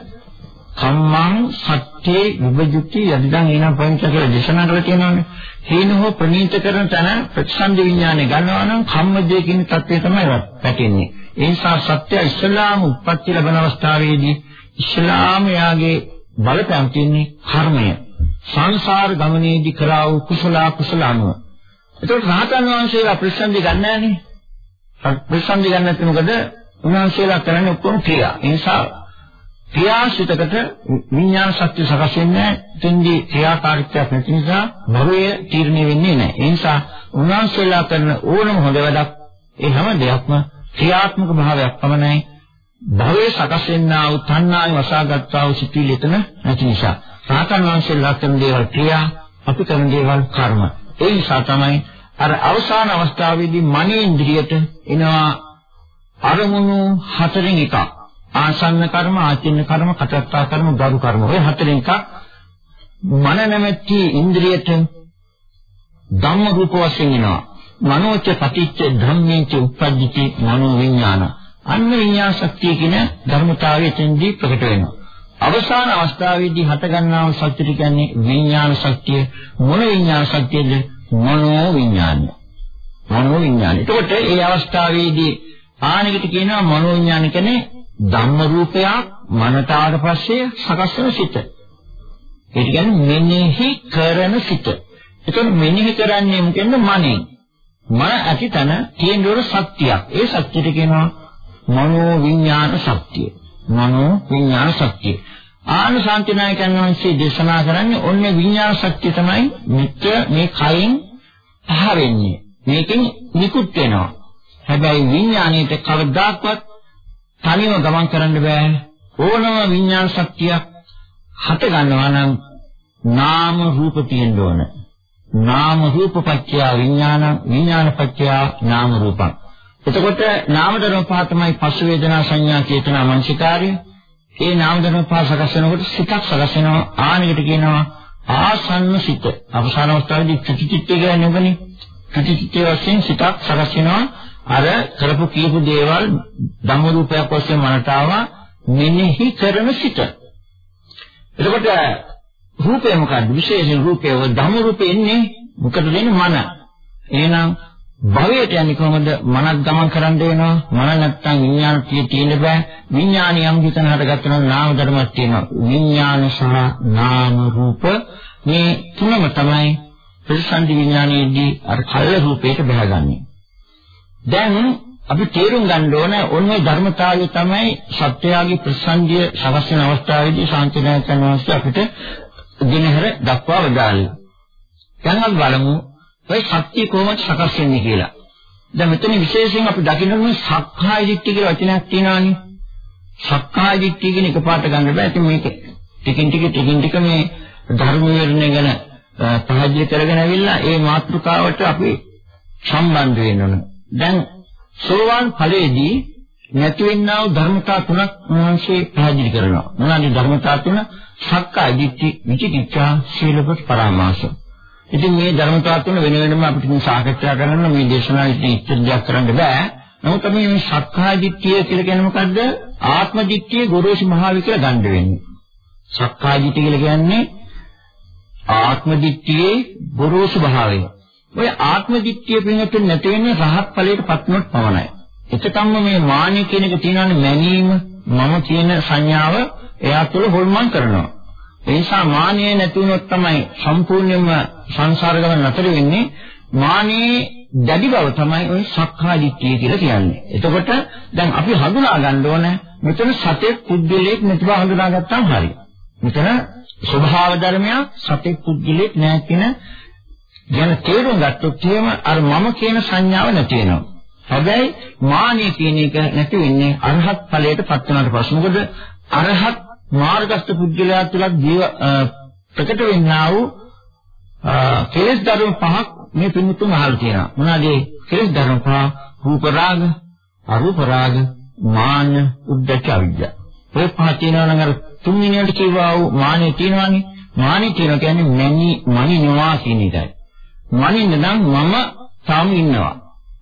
කම්මං සත්‍යේ විභජුති යදිදන් එනම් පංච කියලා දේශනා කරලා තියෙනවානේ. හේනෝ ප්‍රනීත කරන තැන ප්‍රතිසන්දි විඥානය ගන්නවා නම් කම්මජය කියන தත්ත්වය තමයි වැටෙන්නේ. ඒ නිසා සත්‍ය ඉස්ලාම උත්පත්ති ලැබෙන අවස්ථාවේදී ඉස්ලාම යාගේ බලපෑම් තියෙන්නේ කර්මය. සංසාර ගමනේදී කරා වූ කුසල කුසල අනුව. ඒතකොට රහතන් වහන්සේලා ප්‍රතිසන්දි ගන්නෑනේ. ප්‍රතිසන්දි ගන්න නැත්නම් මොකද? උන්වහන්සේලා කරන්නේ ඔක්කොම ක්‍රියා. ඒ නිසා ක්‍රියාසිතකට විඥාන ශක්තිය සකස් වෙන්නේ තුන්දී ක්‍රියාකාරීත්වයක් නැති නිසා භවය තීරණය වෙන්නේ නැහැ. ඒ නිසා උන්වහන්සේලා කරන ඕනම හොඳ වැඩක් ඒ හැම දෙයක්ම ක්‍රියාත්මක භාවයක් පමණයි භවයේ සකස් වෙන්නා වූ තණ්හාවෙන් වසාගත්තා වූ සිටිවිලි එතන නැති නිසා. සාතන් වහන්සේලා කරන දේවල් ක්‍රියා අපි කරන දේවල් කර්ම. ඒ නිසා තමයි අර අවසාන අවස්ථාවේදී මනේන්ද්‍රියට එනවා අරමුණු හතරෙන් එකක්. ආසන්න කර්ම, ආචින්න කර්ම, කටත්තා කර්ම, ගරු කර්ම. ඔය හතරෙන් එකක් මන නැමැති ඉන්ද්‍රියට ධම්ම රූප වශයෙන් එනවා. මනෝච පටිච්ච ධම්මේච උප්පජ්ජති මනෝ විඥාන. අන්න විඥාන ශක්තිය කියන ධර්මතාවය එතෙන්දී ප්‍රකට වෙනවා. අවසාන අවස්ථාවේදී හටගන්නා වූ සත්‍ය කියන්නේ විඥාන ශක්තිය. මොන විඥාන ශක්තියද? මනෝ විඥානය. මනෝ විඥානය. එතකොට මේ අවස්ථාවේදී ආනිකට කියනවා මනෝ විඥාන කියන්නේ ධම්ම රූපයක් මනතාට පස්සේ සකස් වෙන සිත. ඒ කියන්නේ මෙනෙහි කරන සිත. එතකොට මෙනෙහි කරන්නේ මොකෙන්ද? මනෙන්. මන ඇතිතන තියෙන සත්‍යයක්. ඒ සත්‍යෙට කියනවා මනෝ විඥාන ශක්තිය. මනෝ විඥාන ශක්තිය. ආන ශාන්තිනායකයන් වහන්සේ දේශනා කරන්නේ ඔන්නේ විඥාන ශක්තිය තමයි මෙච්ච මේ කයින් පහ වෙන්නේ. මේකෙන් නිකුත් වෙනවා. හැබැයි විඥාණයට කවදාකවත් තනියම ගමන් කරන්න බෑ. ඕනම විඥාන ශක්තියක් හට ගන්නවා නම් නාම රූප තියෙන්න ඕන. නාම රූප පත්‍ය විඥාන විඥාන පත්‍ය නාම රූපං. එතකොට නාම ධර්ම පහ තමයි පස්ස වේදනා සංඥා චේතනා මනසිකාර්ය. ඒ නාම ධර්ම පහ සකස් වෙනකොට සිතක් සකස් වෙනවා ආනෙකට කියනවා ආසන්න සිත. අවසාන අවස්ථාවේදී චිතිචිත්තය කියන්නේ මොකනේ? චිතිචිත්තය වශයෙන් සිතක් සකස් වෙනවා අර කරපු කියපු දේවල් ධම්ම රූපයක් වශයෙන් මනට ආවා මෙනෙහි කරන සිත. එතකොට රූපය මොකක්ද? විශේෂයෙන් රූපය ධම්ම රූපේ ඉන්නේ මොකද වෙන්නේ මන. එහෙනම් භවයට යන්නේ කොහොමද? මනක් ගමන් කරන්න වෙනවා. මන නැත්තම් විඥාන තියෙන්න බෑ. විඥානිය යම් හිතන හටගත්තම නාම ධර්මයක් තියෙනවා. විඥාන සහ නාම රූප මේ තුනම තමයි ප්‍රතිසන්දි විඥානයේදී අර කල්ල රූපයට බහගන්නේ. දැන් අපි තේරුම් ගන්න ඕන ඔන්නේ ධර්මතාවය තමයි සත්‍යයගේ ප්‍රසංගය සකස් වෙන අවස්ථාවේදී ශාන්තිනායකයන් වහන්සේ අපිට දිනහර දක්වා වදාළේ. දැන් අපි බලමු ඔය සත්‍ය කොහොමද සකස් වෙන්නේ කියලා. දැන් මෙතන විශේෂයෙන් අපි දකින්නේ සක්කාය දිට්ඨිය කියලා වචනයක් තියෙනවානේ. සක්කාය දිට්ඨිය කියන එකපාරට ගන්න බෑ. ඉතින් මේක ටිකින් ටික ටිකින් ටික මේ ධර්ම විවරණය ගැන පහදලි කරගෙන ඇවිල්ලා ඒ මාතෘකාවට අපි සම්බන්ධ වෙන්න ඕන. දැන් සෝවාන් ඵලයේදී නැතිවෙනා වූ ධර්මතා තුනක් උන්වහන්සේ පැහැදිලි කරනවා. මොනවාද ධර්මතා තුන? සක්කාය දිට්ඨි, විචිකිච්ඡා, සීලපත් පරාමාස. ඉතින් මේ ධර්මතා තුන වෙන වෙනම අපිට සාකච්ඡා කරන්න මේ දේශනාවේ ඉතින් දෙයක් කරන්න බෑ. නමුත් අපි මේ සක්කාය දිට්ඨිය කියලා කියන්නේ මොකද්ද? ආත්ම දිට්ඨිය ගොරෝසු මහාවි කියලා ගන්න වෙන්නේ. සක්කාය දිට්ඨිය කියලා කියන්නේ ආත්ම දිට්ඨියේ ගොරෝසු භාවය. ඔය ආත්ම දිට්ඨිය පිළිගන්න නැති වෙන්නේ රහත් ඵලයට පත්නොත් පමණයි. එතකම්ම මේ මානෙ කියන එක තියෙනවානේ මැනීම මම කියන සංඥාව එයා තුළ හොල්මන් කරනවා. ඒ නිසා මානෙ නැති වුණොත් තමයි සම්පූර්ණයෙන්ම සංසාර ගමන නතර වෙන්නේ. මානෙ දැඩි බව තමයි ওই සක්කාය දිට්ඨිය කියලා කියන්නේ. එතකොට දැන් අපි හඳුනා ගන්න ඕනේ මෙතන සතේ පුද්ගලයෙක් නැති බව හඳුනාගත්තාම හරි. මෙතන ස්වභාව ධර්මයක් සතේ පුද්ගලයෙක් නැහැ කියන ගැන තේරුම් ගත්තොත් එහෙම අර මම කියන සංඥාව නැති වෙනවා. හැබැයි මානිය කියන එක නැති වෙන්නේ අරහත් ඵලයට පත් වුණාට පස්සේ. මොකද අරහත් මාර්ගස්ත පුද්ගලයා තුළ ජීව ප්‍රකට වෙන්නා වූ කෙලෙස් ධර්ම පහක් මේ පින්තුන් අහලා තියෙනවා. මොනවාද ඒ කෙලෙස් ධර්ම පහ? රූප රාග, අරූප රාග, මාන, උද්ධච්ච අවිද්‍යාව. ඔය පහ තියෙනවා නම් අර තුන්වෙනියට කියවා වූ මානෙ තියෙනවානේ. මානෙ කියන කියන්නේ මනි මනි නොවා කියන එකයි. මනින්න නම් මම තාම ඉන්නවා.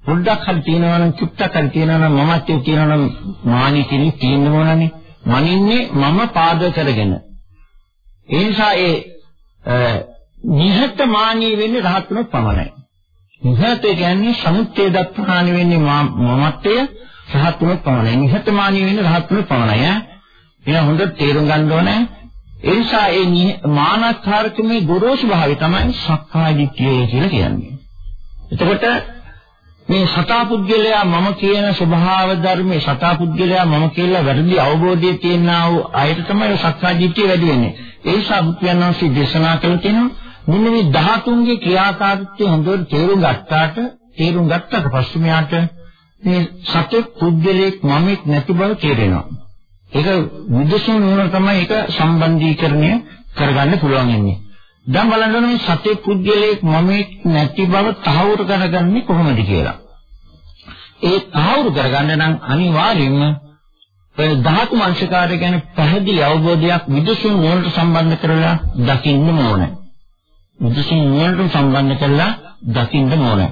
පොඩ්ඩක් හරි තියෙනවා නම් චුට්ටක් හරි තියෙනවා නම් මමත් ඒ කියනවා නම් මානි කෙනෙක් තියෙන්න ඕනනේ. මනින්නේ මම පාද කරගෙන. ඒ නිසා ඒ නිහතමානී වෙන්නේ රහත් වෙනොත් පමණයි. නිහත කියන්නේ සමුච්ඡේද ප්‍රහාණය වෙන්නේ මමත්වය රහත් වෙනොත් පමණයි. නිහතමානී වෙන්නේ රහත් වෙනොත් පමණයි. එහෙනම් හොඳට තේරුම් ගන්න ඕනේ ඒ නිසා ඒ මානස්කාරකමේ ගොරෝසු භාවය තමයි සක්කාය දිට්ඨිය කියලා කියන්නේ. එතකොට මේ සතාපුද්ගලයා මම කියන ස්වභාව ධර්මයේ සතාපුද්ගලයා මම කියලා වැරදි අවබෝධයේ තියෙනා වූ අයට තමයි සක්කාය දිට්ඨිය වැඩි වෙන්නේ. ඒ නිසා බුද්ධයන්වන්සේ දේශනා කළ තියෙනවා මෙන්න මේ 13ගේ ක්‍රියාකාරීත්වය හොඳට තේරුම් ගත්තාට තේරුම් ගත්තට පස්සේ මෙයාට මේ සත්‍ය පුද්ගලයෙක් මමෙක් නැති බව තේරෙනවා. ඒක විදසුන් නුවණ තමයි ඒක සම්බන්ධීකරණය කරගන්න පුළුවන් ඉන්නේ. දැන් බලන්න මේ සත්‍ය පුද්ගලයෙක් මම නැති බව තහවුරු කරගන්නේ කොහොමද කියලා. ඒ තහවුරු කරගන්න නම් අනිවාර්යයෙන්ම ඔය ධාතු මනසකාරය ගැන පැහැදිලි අවබෝධයක් විදසුන් නුවණට සම්බන්ධ කරලා දකින්න ඕනේ. විදසුන් නුවණට සම්බන්ධ කරලා දකින්න ඕනේ.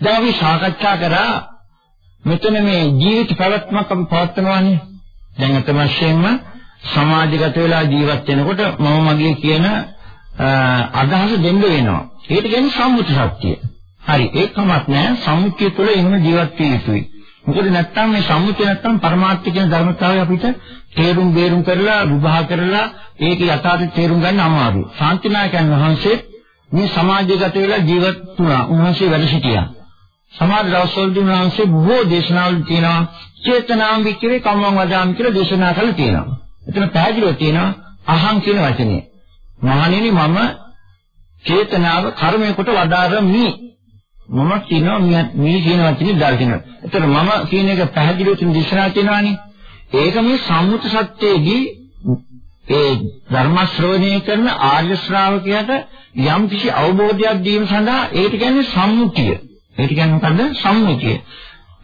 දැන් අපි සාකච්ඡා කරා මෙතන මේ ජීවිත පැවැත්මක් අපි පවත්වනවානේ දැන් අත වශයෙන්ම සමාජගත වෙලා ජීවත් වෙනකොට මම මගේ කියන අදහස දෙන්න වෙනවා. ඒකට කියන්නේ සම්මුති සත්‍යය. හරි ඒකමත් නෑ සම්මුතිය තුළ එහෙම ජීවත් වෙ යුතුයි. මොකද නැත්තම් මේ සම්මුතිය නැත්තම් පරමාර්ථ කියන ධර්මතාවය අපිට තේරුම් බේරුම් කරලා විභාග කරලා ඒක යථාර්ථ තේරුම් ගන්න අමාරුයි. ශාන්තිනායකයන් වහන්සේ මේ සමාජගත වෙලා ජීවත් වුණා. උන්වහන්සේ වැඩ සිටියා. සමහර දවස්වලදී උන්වහන්සේ බොහෝ දේශනාවල් තියෙනවා චේතනාම් විචරේ කම්මං වදාම් කියලා දේශනා කරලා තියෙනවා. එතන පැහැදිලිව තියෙනවා අහං කියන වචනේ. මහණෙනි මම චේතනාව කර්මයකට වදාරමි. මම කියනවා මේ කියන වචනේ දාලා තියෙනවා. ඒතර මම කියන එක පැහැදිලිව තියෙන දිශනා තියෙනවානේ. ඒක මේ සම්මුත සත්‍යයේදී ඒ ධර්ම ශ්‍රවණය කරන ආර්ය ශ්‍රාවකයාට යම් කිසි අවබෝධයක් දීම සඳහා ඒකට කියන්නේ සම්මුතිය. ඒකට කියන්නේ මොකද්ද? සම්මුතිය.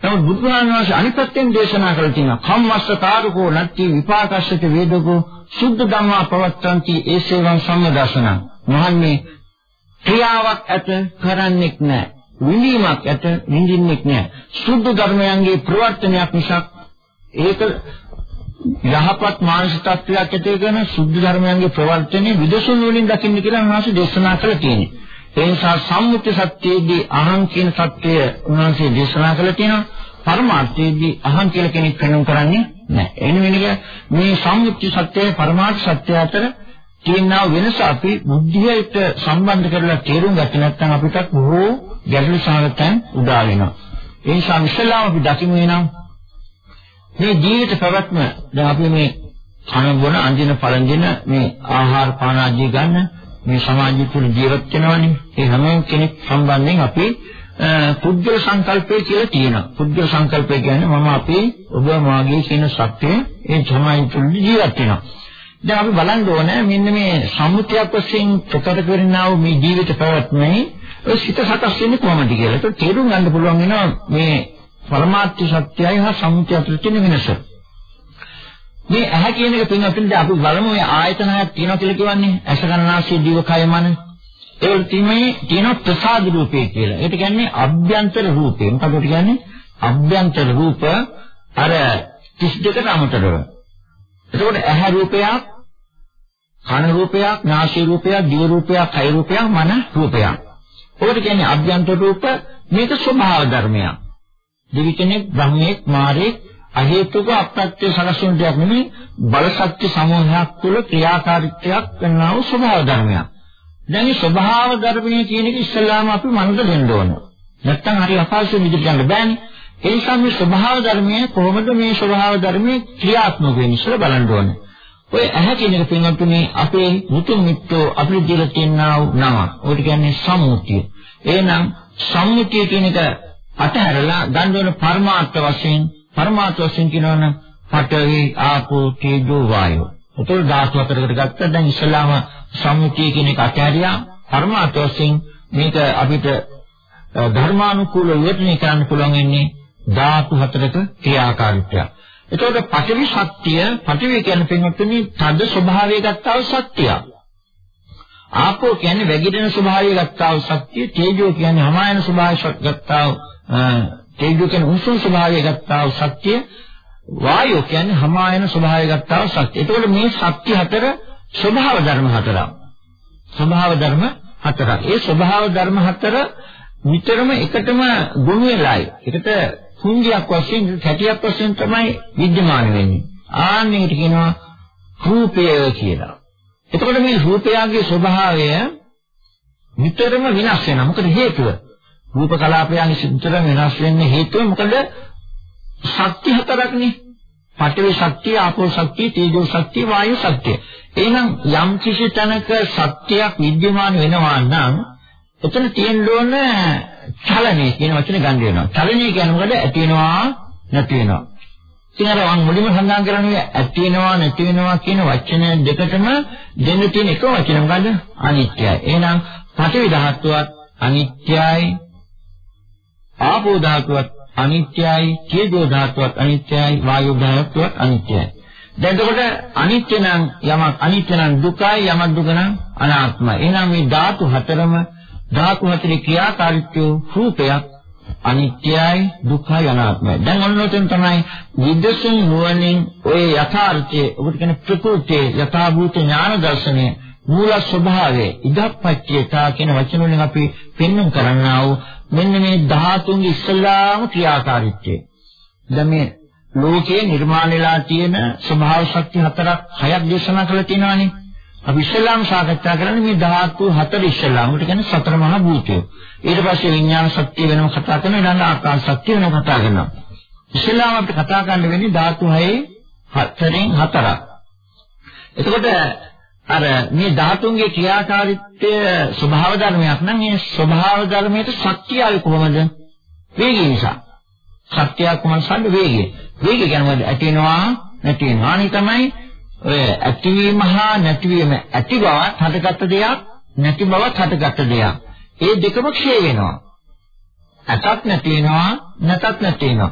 නමුත් බුදුරජාණන් වහන්සේ අනිත්‍යයෙන් දේශනා කළ තියෙනවා කම්මස්සකාරකෝ නත්ති විපාකස්සක වේදකෝ සුද්ධ ධම්මා පවත්තන්ති ඒසේවං සම්මදර්ශනං මහන්නේ ක්‍රියාවක් ඇත කරන්නෙක් නැහැ විඳීමක් ඇත විඳින්නෙක් නැහැ සුද්ධ ධර්මයන්ගේ ප්‍රවර්තනයක් නිසා ඒක යහපත් මානසික තත්ත්වයක් ඇති කරන සුද්ධ ධර්මයන්ගේ ප්‍රවර්තනයේ විදසුන් වලින් දකින්න කියලා උන්වහන්සේ දේශනා කළ තියෙනවා. ඒ නිසා සම්මුති සත්‍යයේදී අහං කියන සත්‍යය උන්වහන්සේ දේශනා කළ තියෙනවා. පරමාර්ථයේදී අහං කියලා කෙනෙක් පෙන්වන්න කරන්නේ නැහැ. එන වෙනක මේ සම්මුති සත්‍යය පරමාර්ථ සත්‍ය අතර තියෙනා වෙනස අපි බුද්ධියට සම්බන්ධ කරලා තේරුම් ගත්තේ නැත්නම් අපිට බොහෝ ගැටලු සහගතයන් උදා වෙනවා. ඒ නිසා ඉස්සෙල්ලාම අපි දකිමු එනම් මේ ජීවිත පැවැත්ම දැන් අපි මේ කන බොන අඳින පළඳින මේ ආහාර පාන ආදී ගන්න මේ සමාජය තුළ ජීවත් වෙනවනේ. ඒ හැම කෙනෙක් සම්බන්ධයෙන් අපි පුද්ගල සංකල්පය කියලා තියෙනවා. පුද්ගල සංකල්පය කියන්නේ මම අපේ ඔබ මාගේ කියන සත්‍යය ඒ සමාජය තුළ ජීවත් වෙනවා. දැන් අපි බලන්න ඕනේ මෙන්න මේ සම්මුතියක් වශයෙන් ප්‍රකට කරනා වූ මේ ජීවිත පැවැත්මේ ඔය සිත සකස් වෙන්නේ කොහොමද කියලා. ඒක තේරුම් ගන්න පුළුවන් වෙනවා මේ පරමාර්ථ සත්‍යයයි හා සම්මුතිය අතර තියෙන වෙනස. මේ ඇහැ කියන එක පින්වත්නි අපි බලමු මේ ආයතන හයක් තියෙනවා කියලා කියන්නේ ඇස කනාසය දිව කය මන ඒවල තියෙන්නේ තියෙන ප්‍රසාද රූපේ කියලා. ඒක කියන්නේ අභ්‍යන්තර රූපේ. මොකද ඒක කියන්නේ අභ්‍යන්තර රූප අර 32කට අමතරව. එතකොට ඇහැ රූපයක්, කන රූපයක්, නාසය රූපයක්, දිව රූපයක්, කය රූපයක්, මන රූපයක්. ඔකට කියන්නේ අභ්‍යන්තර රූප මේක ස්වභාව ධර්මයක්. දෙවි කෙනෙක්, බ්‍රහ්මෙක්, මාරෙක් අහේතුක අප්‍රත්‍ය සලසුන් දෙයක් නෙමෙයි බල සත්‍ය සමූහයක් තුළ ක්‍රියාකාරීත්වයක් කරනා වූ ස්වභාව ධර්මයක්. දැන් මේ ස්වභාව ධර්මයේ කියන එක ඉස්සල්ලාම අපි මනස දෙන්න ඕන. නැත්තම් හරි අපහසු විදිහට ගන්න බෑනේ. ඒ නිසා මේ ස්වභාව ධර්මයේ කොහොමද මේ ස්වභාව ධර්මයේ ක්‍රියාත්මක වෙන්නේ කියලා බලන්න ඕනේ. ඔය ඇහැ කියන එක පින්වත්නි අපේ මුතුන් මිත්‍රෝ අපිට දීලා තියෙනා නම. ඔකට කියන්නේ සම්මුතිය. එහෙනම් සම්මුතිය කියන එක අතහැරලා ගන්න ඕන පරමාර්ථ වශයෙන් පරමාර්ථ වශයෙන් කියනවනම් පඨවි ආපෝ තේජෝ වායෝ. උතර ධාතු හතරකට ගත්තා දැන් ඉස්ලාම සම්මුතිය කියන එක අත්හැරියා පරමාර්ථ වශයෙන් මේක අපිට ධර්මානුකූලව විවරණය කරන්න පුළුවන් වෙන්නේ ධාතු හතරක ක්‍රියාකාරීත්වය. එතකොට පඨවි ශක්තිය පඨවි කියන්නේ පින්වත්නි තද ස්වභාවය ගත්තා වූ ශක්තිය. ආපෝ කියන්නේ වැగిරෙන ස්වභාවය ගත්තා වූ ශක්තිය. තේජෝ කියන්නේ හමායන ස්වභාවය ගත්තා වූ තේජෝ කියන්නේ උණුසුම් ස්වභාවය ගත්තා වූ සත්‍ය වායෝ කියන්නේ හමායන ස්වභාවය ගත්තා වූ සත්‍ය. එතකොට මේ සත්‍ය හතර ස්වභාව ධර්ම හතරක්. ස්වභාව ධර්ම හතරක්. ඒ ස්වභාව ධර්ම හතර විතරම එකටම ගොනු වෙලායි. ඒකට කුංගියක් වශයෙන් කැටියක් වශයෙන් තමයි විද්‍යමාන වෙන්නේ. ආන්නේට කියනවා රූපය කියලා. එතකොට මේ රූපයගේ ස්වභාවය විතරම විනාශ වෙනවා. මොකද හේතුව? රූප කලාපයන් සිතර වෙනස් වෙන්න හේතුව මොකද? ශක්ති හතරක්නේ. පඨවි ශක්තිය, ආපෝ ශක්තිය, තේජෝ ශක්තිය, වායු ශක්තිය. එහෙනම් යම් කිසි තැනක ශක්තියක් विद्यमान වෙනවා නම් එතන තියෙන්න ඕන චලනය කියන වචනේ ගන්න වෙනවා. චලනය කියන්නේ මොකද? ඇති වෙනවා, නැති වෙනවා. ඉතින් අර මම මුලින්ම සඳහන් කරන්නේ ඇති වෙනවා, නැති වෙනවා කියන වචන දෙකටම දෙන්න තියෙන එක වචන මොකද? අනිත්‍යයි. එහෙනම් පඨවි ධාතුවත් අනිත්‍යයි, ආපෝ ධාතුවත් අනිත්‍යයි, තේජෝ ධාතුවත් අනිත්‍යයි, වායු ධාතුවත් අනිත්‍යයි. දැන් එතකොට අනිත්‍ය නම් යමක් අනිත්‍ය නම් දුකයි, යමක් දුක නම් අනාත්මයි. එහෙනම් මේ ධාතු හතරම ධාතු හතරේ ක්‍රියාකාරීත්වය රූපයක් අනිත්‍යයි, දුක්ඛයි, අනාත්මයි. දැන් ඔන්න ඔතන තමයි විදසුන් නුවණින් ඔය යථාර්ථයේ ඔබට කියන ප්‍රකෘතියේ යථාභූත ඥාන දර්ශනය මූල ස්වභාවය ඉදප්පච්චයතා කියන වචන වලින් අපි පෙන්වන්න කරන්නා වූ මෙන්න මේ ධාතුන්ගේ ඉස්සල්ලාම ක්‍රියාකාරීත්වය. දැන් මේ ලෝකයේ නිර්මාණයලා තියෙන ස්වභාව ශක්ති හතරක් හයක් දේශනා කරලා තියෙනවානේ. අපි ඉස්සල්ලාම සාකච්ඡා කරන්නේ මේ ධාතු හතර ඉස්සල්ලාම. ඒකට කියන්නේ සතර මහා භූතය. ඊට පස්සේ විඥාන ශක්තිය වෙනම කතා කරනවා ඊළඟ ආකාශ ශක්තිය වෙනම කතා කරනවා. ඉස්සල්ලාම අපිට කතා කරන්න වෙන්නේ ධාතු හයේ හතරෙන් හතරක්. එතකොට අර මේ ධාතුන්ගේ ක්‍රියාකාරීත්වය ස්වභාව ධර්මයක් නම් මේ ස්වභාව ධර්මයට ශක්තිය කොහොමද? වේගය නිසා. ශක්තිය කොහොමද සම්ද වේගය. වේගය කියන්නේ ඇති වෙනවා නැති වෙනවා. අනිත් තමයි ඔය ඇතිවීම හා නැතිවීම ඇති බවත් හටගත්ත දෙයක් නැති බවත් හටගත්ත දෙයක්. ඒ දෙකම ක්ෂය වෙනවා. ඇතක් නැති වෙනවා නැතක් නැති වෙනවා.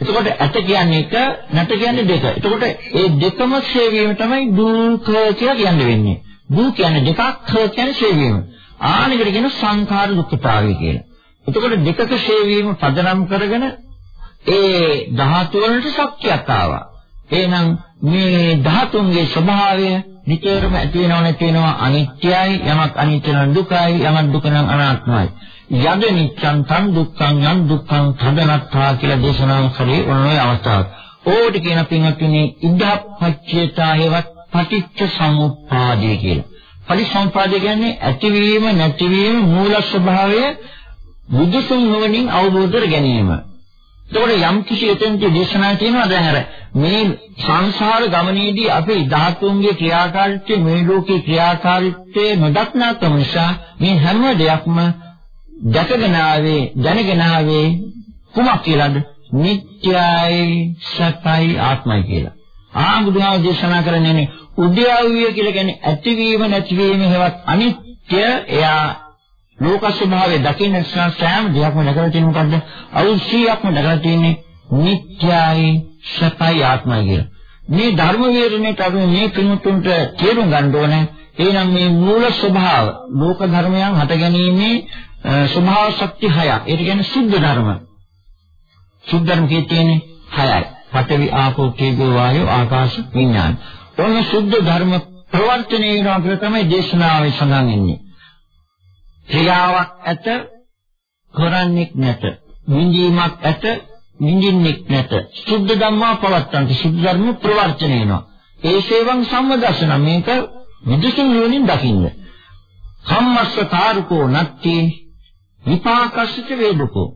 එතකොට ඇත කියන්නේ එක නැත කියන්නේ දෙක. එතකොට ඒ දෙකම ක්ෂය වීම තමයි දුක්ඛ කියලා කියන්නේ වෙන්නේ. දුක් කියන්නේ දෙකක් ඛ කියන්නේ ක්ෂය වීම. ආනෙකට කියන සංඛාර දුක්ඛතාවය කියලා. එතකොට දෙකක ක්ෂය වීම පදනම් කරගෙන ඒ ධාතු වලට ශක්තියක් ආවා. එහෙනම් මේ ධාතුන්ගේ ස්වභාවය නිතරම ඇති වෙනව නැති වෙනව අනිත්‍යයි යමක් අනිත්‍ය නම් දුකයි යමක් දුක නම් අනාත්මයි යද නිච්ඡං තං දුක්ඛං යං දුක්ඛං තදනත්තා කියලා දේශනා කරේ ඔන්න ඔය අවස්ථාව. ඕකට කියන පින්වත්නි ඉද්ධප්පච්චේතා හේවත් පටිච්ච සමුප්පාදේ කියලා. පටිච්චසමුප්පාදය කියන්නේ ඇතිවීම නැතිවීම මූල ස්වභාවය බුදුසුන් නොවනින් අවබෝධ කර ගැනීම. එතකොට යම් කිසි එතෙන්දී දේශනා තියෙනවා දැන් අර මේ සංසාර ගමනේදී අපි ධාතුන්ගේ ක්‍රියාකාරීත්වය මේ ලෝකේ ක්‍රියාකාරීත්වය නොදක්නාකම නිසා මේ හැම දෙයක්ම දැකගෙන ආවේ දැනගෙන ආවේ කුමක් කියලාද නිත්‍යයි සත්‍යයි ආත්මයි කියලා. ආ බුදුහාම දේශනා කරන්නේ උද්‍යව්‍ය කියලා කියන්නේ ඇතිවීම නැතිවීම හේවත් අනිත්‍ය එයා ලෝක ස්වභාවය දකින්න නිසා සෑම දෙයක්ම දැකලා තියෙන මොකද්ද? අවශ්‍යයක්ම දැකලා තියෙන්නේ නිත්‍යයි සත්‍යයි ආත්මයි කියලා. මේ ධර්ම වේරණයට අපි මේ කිනුතුන්ට තේරුම් ගන්න ඕනේ. එහෙනම් මේ මූල ස්වභාව ලෝක ධර්මයන් හට ගැනීමේ ස්වභාව ශක්ති හයක්. ඒ කියන්නේ සුද්ධ ධර්ම. සුද්ධ ධර්ම කියන්නේ හයයි. පඨවි ආපෝ තේජෝ වායෝ ආකාශ විඥාන. ඔන්න සුද්ධ ධර්ම ප්‍රවර්තනය වෙනවා කියලා තමයි දේශනාවේ සඳහන් වෙන්නේ. ක්‍රියාවක් ඇත කරන්නෙක් නැත. නිඳීමක් ඇත නිඳින්නෙක් නැත. සුද්ධ ධම්මා පවත්තන්ති සුද්ධ ධර්ම ප්‍රවර්තනය වෙනවා. ඒ සේවං සම්මදර්ශන මේක විදුසුන් නුවණින් දකින්න. සම්මස්ස තාරුකෝ නත්ති විපාකස්සිත වේදකෝ.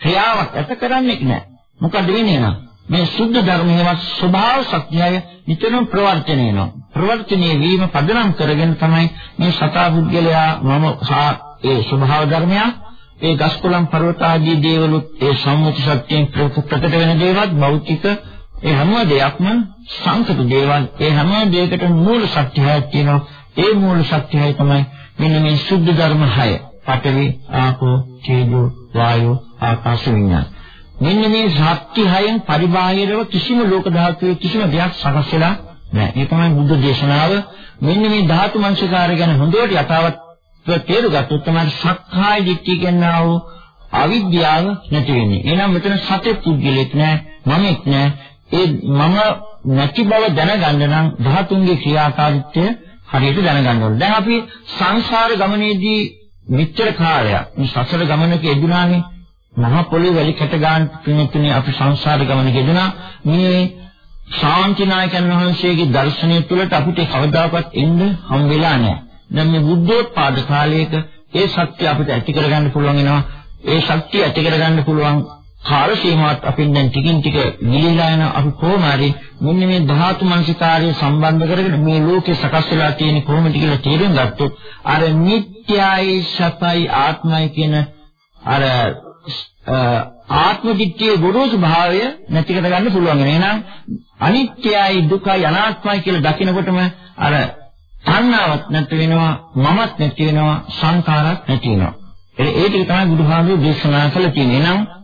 ක්‍රියාවක් ඇත කරන්නෙක් නැහැ. මොකද වෙන්නේ නම් මේ සුද්ධ ධර්මයේවත් ස්වභාව ශක්තිය නිතරම ප්‍රවර්තනය වෙනවා. ප්‍රවර්තනීය වීම පදනම් කරගෙන තමයි මේ සතා පුද්ගලයා මම ඒ ස්වභාව ධර්මයක් ඒ ගස්කොළන් පර්වත ආදී දේවලුත් ඒ සම්මුති සත්‍යයෙන් ප්‍රකට වෙන දේවත් භෞතික ඒ හැම දෙයක්ම සංකත දේවල් ඒ හැම දෙයකට මූල ශක්තියක් තියෙනවා ඒ මූල ශක්තියයි තමයි මෙන්න මේ සුද්ධ ධර්ම 6 පඨවි ආපෝ තේජෝ වායෝ ආකාශ විඥාන මෙන්න මේ ශක්ති හයෙන් පරිබාහිරව කිසිම ලෝක ධාතුවේ කිසිම දෙයක් සකස් වෙලා නැහැ. ඒ තමයි බුද්ධ දේශනාව. මෙන්න මේ ධාතු මනසකාරය ගැන හොඳට යථාවත් තේරුගත්තොත් තමයි සක්කාය දිට්ඨිය කියනවා වූ අවිද්‍යාව නැති වෙන්නේ. එහෙනම් මෙතන සතේ පුද්ගලෙක් නැහැ, මමෙක් නැහැ. ඒ මම නැති බව දැනගන්න නම් ධාතුන්ගේ ක්‍රියාකාරීත්වය හරියට දැනගන්න ඕනේ. දැන් අපි සංසාර ගමනේදී මෙච්චර කාලයක් මේ සසර ගමනක යෙදුනානේ මහ පොළොවේ වැලි කැට ගන්න පිණිතුනේ අපි සංසාර ගමනක යෙදුනා. මේ ශාන්තිනායකයන් වහන්සේගේ දර්ශනය තුළට අපිට කවදාකවත් එන්න හම් වෙලා නැහැ. දැන් මේ බුද්ධෝත්පාද කාලයක ඒ සත්‍ය අපිට ඇති කරගන්න පුළුවන් වෙනවා. ඒ ශක්තිය ඇති කරගන්න පුළුවන් කාල සීමාවත් අපින් දැන් ටිකින් ටික නිලිලා යන අපි කොහොම හරි මෙන්න මේ ධාතු මනසිකාරය සම්බන්ධ කරගෙන මේ ලෝකේ සකස් වෙලා තියෙන කොහොමද කියලා තේරුම් ගත්තොත් අර නිට්ටයයි සතයි ආත්මයි කියන අර ආත්ම දිට්ඨියේ ගොරෝසු භාවය නැති කර ගන්න පුළුවන් වෙන. එහෙනම් අනිත්‍යයි දුකයි අනාත්මයි කියලා දකිනකොටම අර තණ්හාවක් නැති වෙනවා මමත් නැති වෙනවා සංකාරات නැති වෙනවා. ඒ ඒ ටික තමයි බුදුහාමුදුරු දේශනා කළ තියෙන්නේ. එහෙනම්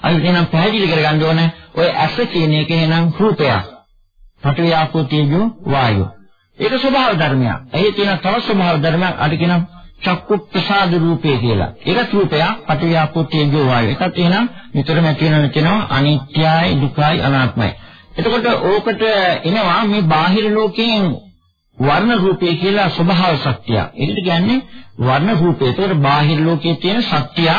අපි එහෙනම් පැහැදිලි කරගන්න ඕනේ ඔය ඇස කියන එක එහෙනම් රූපයක්. පඨවි ආපෝ තේජෝ වායෝ. ඒක ස්වභාව ධර්මයක්. එහි තියෙන තව ස්වභාව ධර්මයක් අද කියනවා චක්කු ප්‍රසාද රූපේ කියලා. ඒක රූපයක් පටිවිආපෝ තේජෝ වායෝ. ඒකත් එහෙනම් නිතරම කියනවා කියනවා අනිත්‍යයි දුකයි අනාත්මයි. එතකොට ඕකට එනවා මේ බාහිර ලෝකයෙන් වර්ණ රූපේ කියලා ස්වභාව සත්‍යය. ඒකට කියන්නේ වර්ණ රූපේ. ඒතකොට බාහිර ලෝකයේ තියෙන සත්‍යය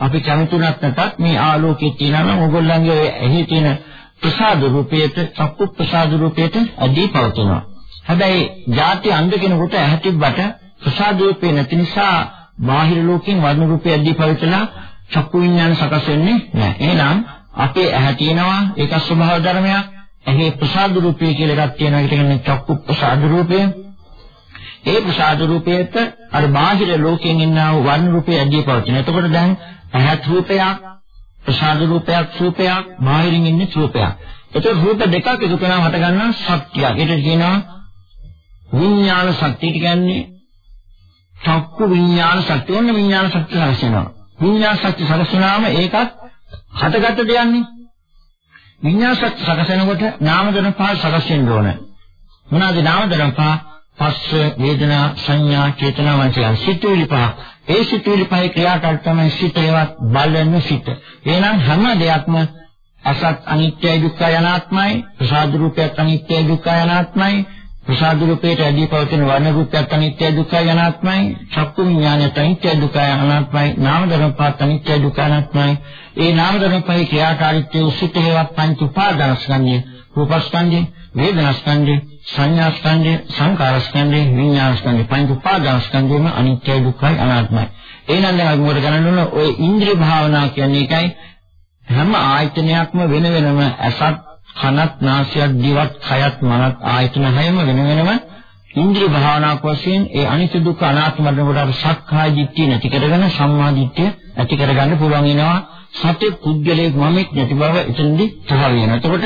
අපි කැමතුණත් නැතත් මේ ආලෝකයේ තියෙනවා නම් ඕගොල්ලන්ගේ එහි තියෙන ප්‍රසාද රූපයට චක්කු ප්‍රසාද රූපයට අදී පවතිනවා. හැබැයි ಜಾති අන්ධ කෙනෙකුට ඇහැ තිබ්බට ප්‍රසාදෝපේ නැති නිසා බාහිර ලෝකෙන් වර්ණ රූපය ඇදී පවිතලා චක්කු විඥාන සකස් වෙන්නේ නැහැ. එහෙනම් අපේ ඇහැ තියෙනවා ඒක ස්වභාව ධර්මයක්. ඇහි ප්‍රසාද රූපය කියලා එකක් තියෙනවා. ඒක කියන්නේ චක්කු ප්‍රසාද රූපය. ඒ ප්‍රසාද රූපයට අර බාහිර ලෝකයෙන් එන්නා වූ වර්ණ රූපය ඇදී පවතින. එතකොට දැන් ඇහත් රූපයක්, ප්‍රසාද රූපයක්, රූපයක්, බාහිරින් ඉන්නේ රූපයක්. එතකොට රූප දෙකක් එකතු කරලා හට ගන්නා ශක්තියක්. ඒකට කියනවා විඥාන ශක්තිය කියන්නේ චක්කු විඥාන ශක්තිය. ඔන්න විඥාන ශක්තිය සලසනවා. විඥාන ශක්තිය සලසනාම ඒකත් හටගත්ත දෙයක්නේ. විඥාන ශක්තිය සකසනකොට නාම ධර්ම පහ සකස් වෙන්න ඕන. මොනවාද නාම ධර්ම පහ? පස්ස වේදනා සංඥා චේතනා වන්සියන් සිතුවිලි පහ. ඒ සිතුවිලි පහේ ක්‍රියාකාරී තමයි සිත ඒවත් බලන සිත. එහෙනම් හැම දෙයක්ම අසත් අනිත්‍යයි දුක්ඛයි අනාත්මයි ප්‍රසාද රූපයක් අනිත්‍යයි දුක්ඛයි අනාත්මයි ප්‍රසාද රූපයට ඇදී පවතින වර්ණ රූපයක් අනිත්‍යයි දුක්ඛයි අනාත්මයි චක්කු විඥානයත් අනිත්‍යයි දුක්ඛයි අනාත්මයි නාම ධර්ම පහත් අනිත්‍යයි දුක්ඛයි අනාත්මයි ඒ නාම ධර්ම පහේ ක්‍රියාකාරීත්වය උසිත හේවත් පංච උපාදානස්කන්ධය රූපස්කන්ධය වේදනාස්කන්ධය සංඥාස්කන්ධය සංකාරස්කන්ධය විඥානස්කන්ධය පංච උපාදානස්කන්ධයම අනිත්‍යයි දුක්ඛයි අනාත්මයි එහෙනම් දැන් අපි මොකද ගණන් කරන ඔය ඉන්ද්‍රිය භාවනා කියන්නේ ඒකයි හැම ආයතනයක්ම වෙන වෙනම ඇසත් කනත් නාසයත් දිවත් කයත් මනත් ආයතන හැම වෙන වෙනම ඉන්ද්‍රිය භාවනාවක් වශයෙන් ඒ අනිත්‍ය දුක්ඛ අනාත්ම වලට අර සක්කාය දිට්ඨිය නැති කරගෙන සම්මා දිට්ඨිය ඇති කරගන්න පුළුවන් වෙනවා සත්‍ය පුද්ගලයෙක් මමෙක් නැති බව එතනදී තහ වෙනවා. එතකොට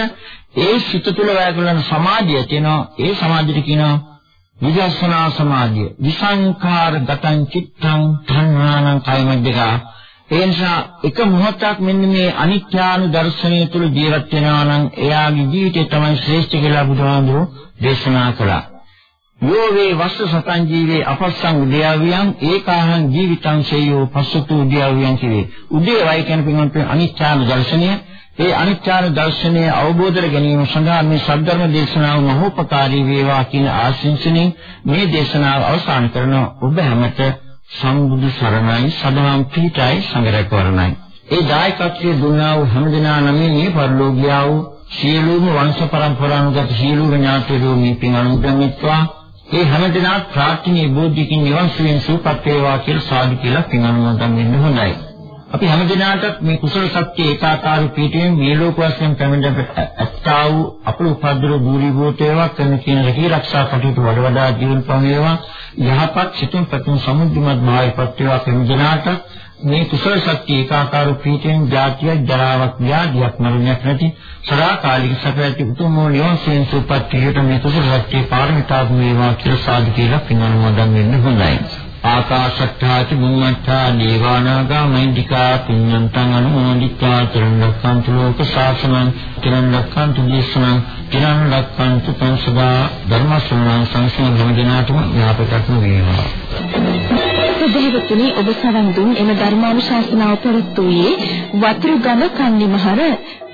ඒ සිත තුළ වැයකලන සමාධිය තියෙනවා ඒ සමාධියට කියනවා විදර්ශනා සමාධිය. විසංඛාර ගතං චිත්තං ධම්මානං කයමද්දකා ඒ නිසා එක මොහොතක් මෙන්න මේ අනිත්‍යානු දර්ශනය තුළ ජීවත් වෙනවා නම් එයාගේ ජීවිතය තමයි ශ්‍රේෂ්ඨ කියලා බුදුහාමුදුරුවෝ දේශනා කළා. යෝ වේ වස්ස සතං ජීවේ අපස්සං උද්‍යාවියං ඒකාහං ජීවිතං සේයෝ පස්සතු උද්‍යාවියං කිවේ. උදේ වයි කියන පින්වත් අනිත්‍යානු දර්ශනය ඒ අනිත්‍යානු දර්ශනය අවබෝධ කර ගැනීම සඳහා මේ සද්ධර්ම දේශනාව මහෝපකාරී වේවා කියන ආශිංසනෙන් මේ දේශනාව අවසන් කරන ඔබ හැමත සම්බුදු සරණයි සදනම් පීඨයි සංගරකවරණයි. ඒ දායකත්වයේ දුන්නා වූ හැමදෙනා නමින් මේ පරිලෝකියා වූ සියලුම වංශ පරම්පරානුගත සියලු ඥාතිවරු මේ පින් අනුග්‍රහිත්වා ඒ හැමදෙනා ප්‍රාර්ථනීය බෝධිකින් නිවන් සුවෙන් සූපත් වේවා කියලා සාදු කියලා පින් අනුමෝදන් වෙන්න හොඳයි. අපි හැමදෙනාටත් මේ කුසල සත්‍ය ඒකාකාරී පීඨයෙන් මේ ලෝක වශයෙන් පැමිණ ඇත්තා වූ අපල උපද්දර දූරීභූත වේවා කරන කියන රැකී ආරක්ෂා කටයුතු වඩ වඩා ජීවන පවේවා යහපත් සිතුම් පැතුම් සමුද්දමත් භාවයපත් වේවා හැමදෙනාට මේ කුසල සත්‍ය ඒකාකාර පීඨයෙන් ජාතිය ජරාවක් ව්‍යාධියක් මරණයක් නැති සදාකාලික සැප ඇති උතුම් වූ නිවන් සෙන් සුපත් මේ කුසල සත්‍ය පාරමිතා වේවා කියලා සාදු කියලා පින් අනුමෝදන් වෙන්න හොඳයි. ආකාශට්ඨාච බුම්මට්ඨා නීවානාගාමයිනිකා පුඤ්ඤන්තං අනුමෝදිත්වා චරණක්ඛන්තු ලෝක ශාසනං චරණක්ඛන්තු දේශනං චරණක්ඛන්තු පංසදා ධර්ම ශ්‍රවණ සංසීලන දිනාතුම යාපතක් වේවා. සදහවතුනි ඔබ සවන් දුන්. එම ධර්මානුශාසනාව පෙරතුයේ වතුරුගම කන්නිමහර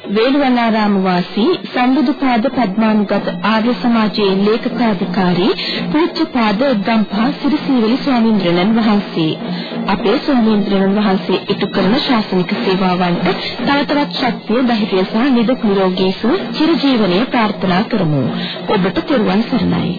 වේළුවනාරාම වාසී සම්බුදුපාද පද්මානුගත ආර්ය සමාජයේ ලේකකාධිකාරී පූජ්‍යපාද ගම්පහ සිරිසීවලි ස්වාමීන්ද්‍රයන් වහන්සේ. අපේ ස්වාමීන්ද්‍රයන් වහන්සේ ඉටු කරන ශාසනික සේවාවන්ට තව තවත් ශක්තිය ධෛර්යය සහ නිදුක් නිරෝගී සුව චිරජීවනයේ ප්‍රාර්ථනා කරමු. ඔබට තෙරුවන් සරණයි.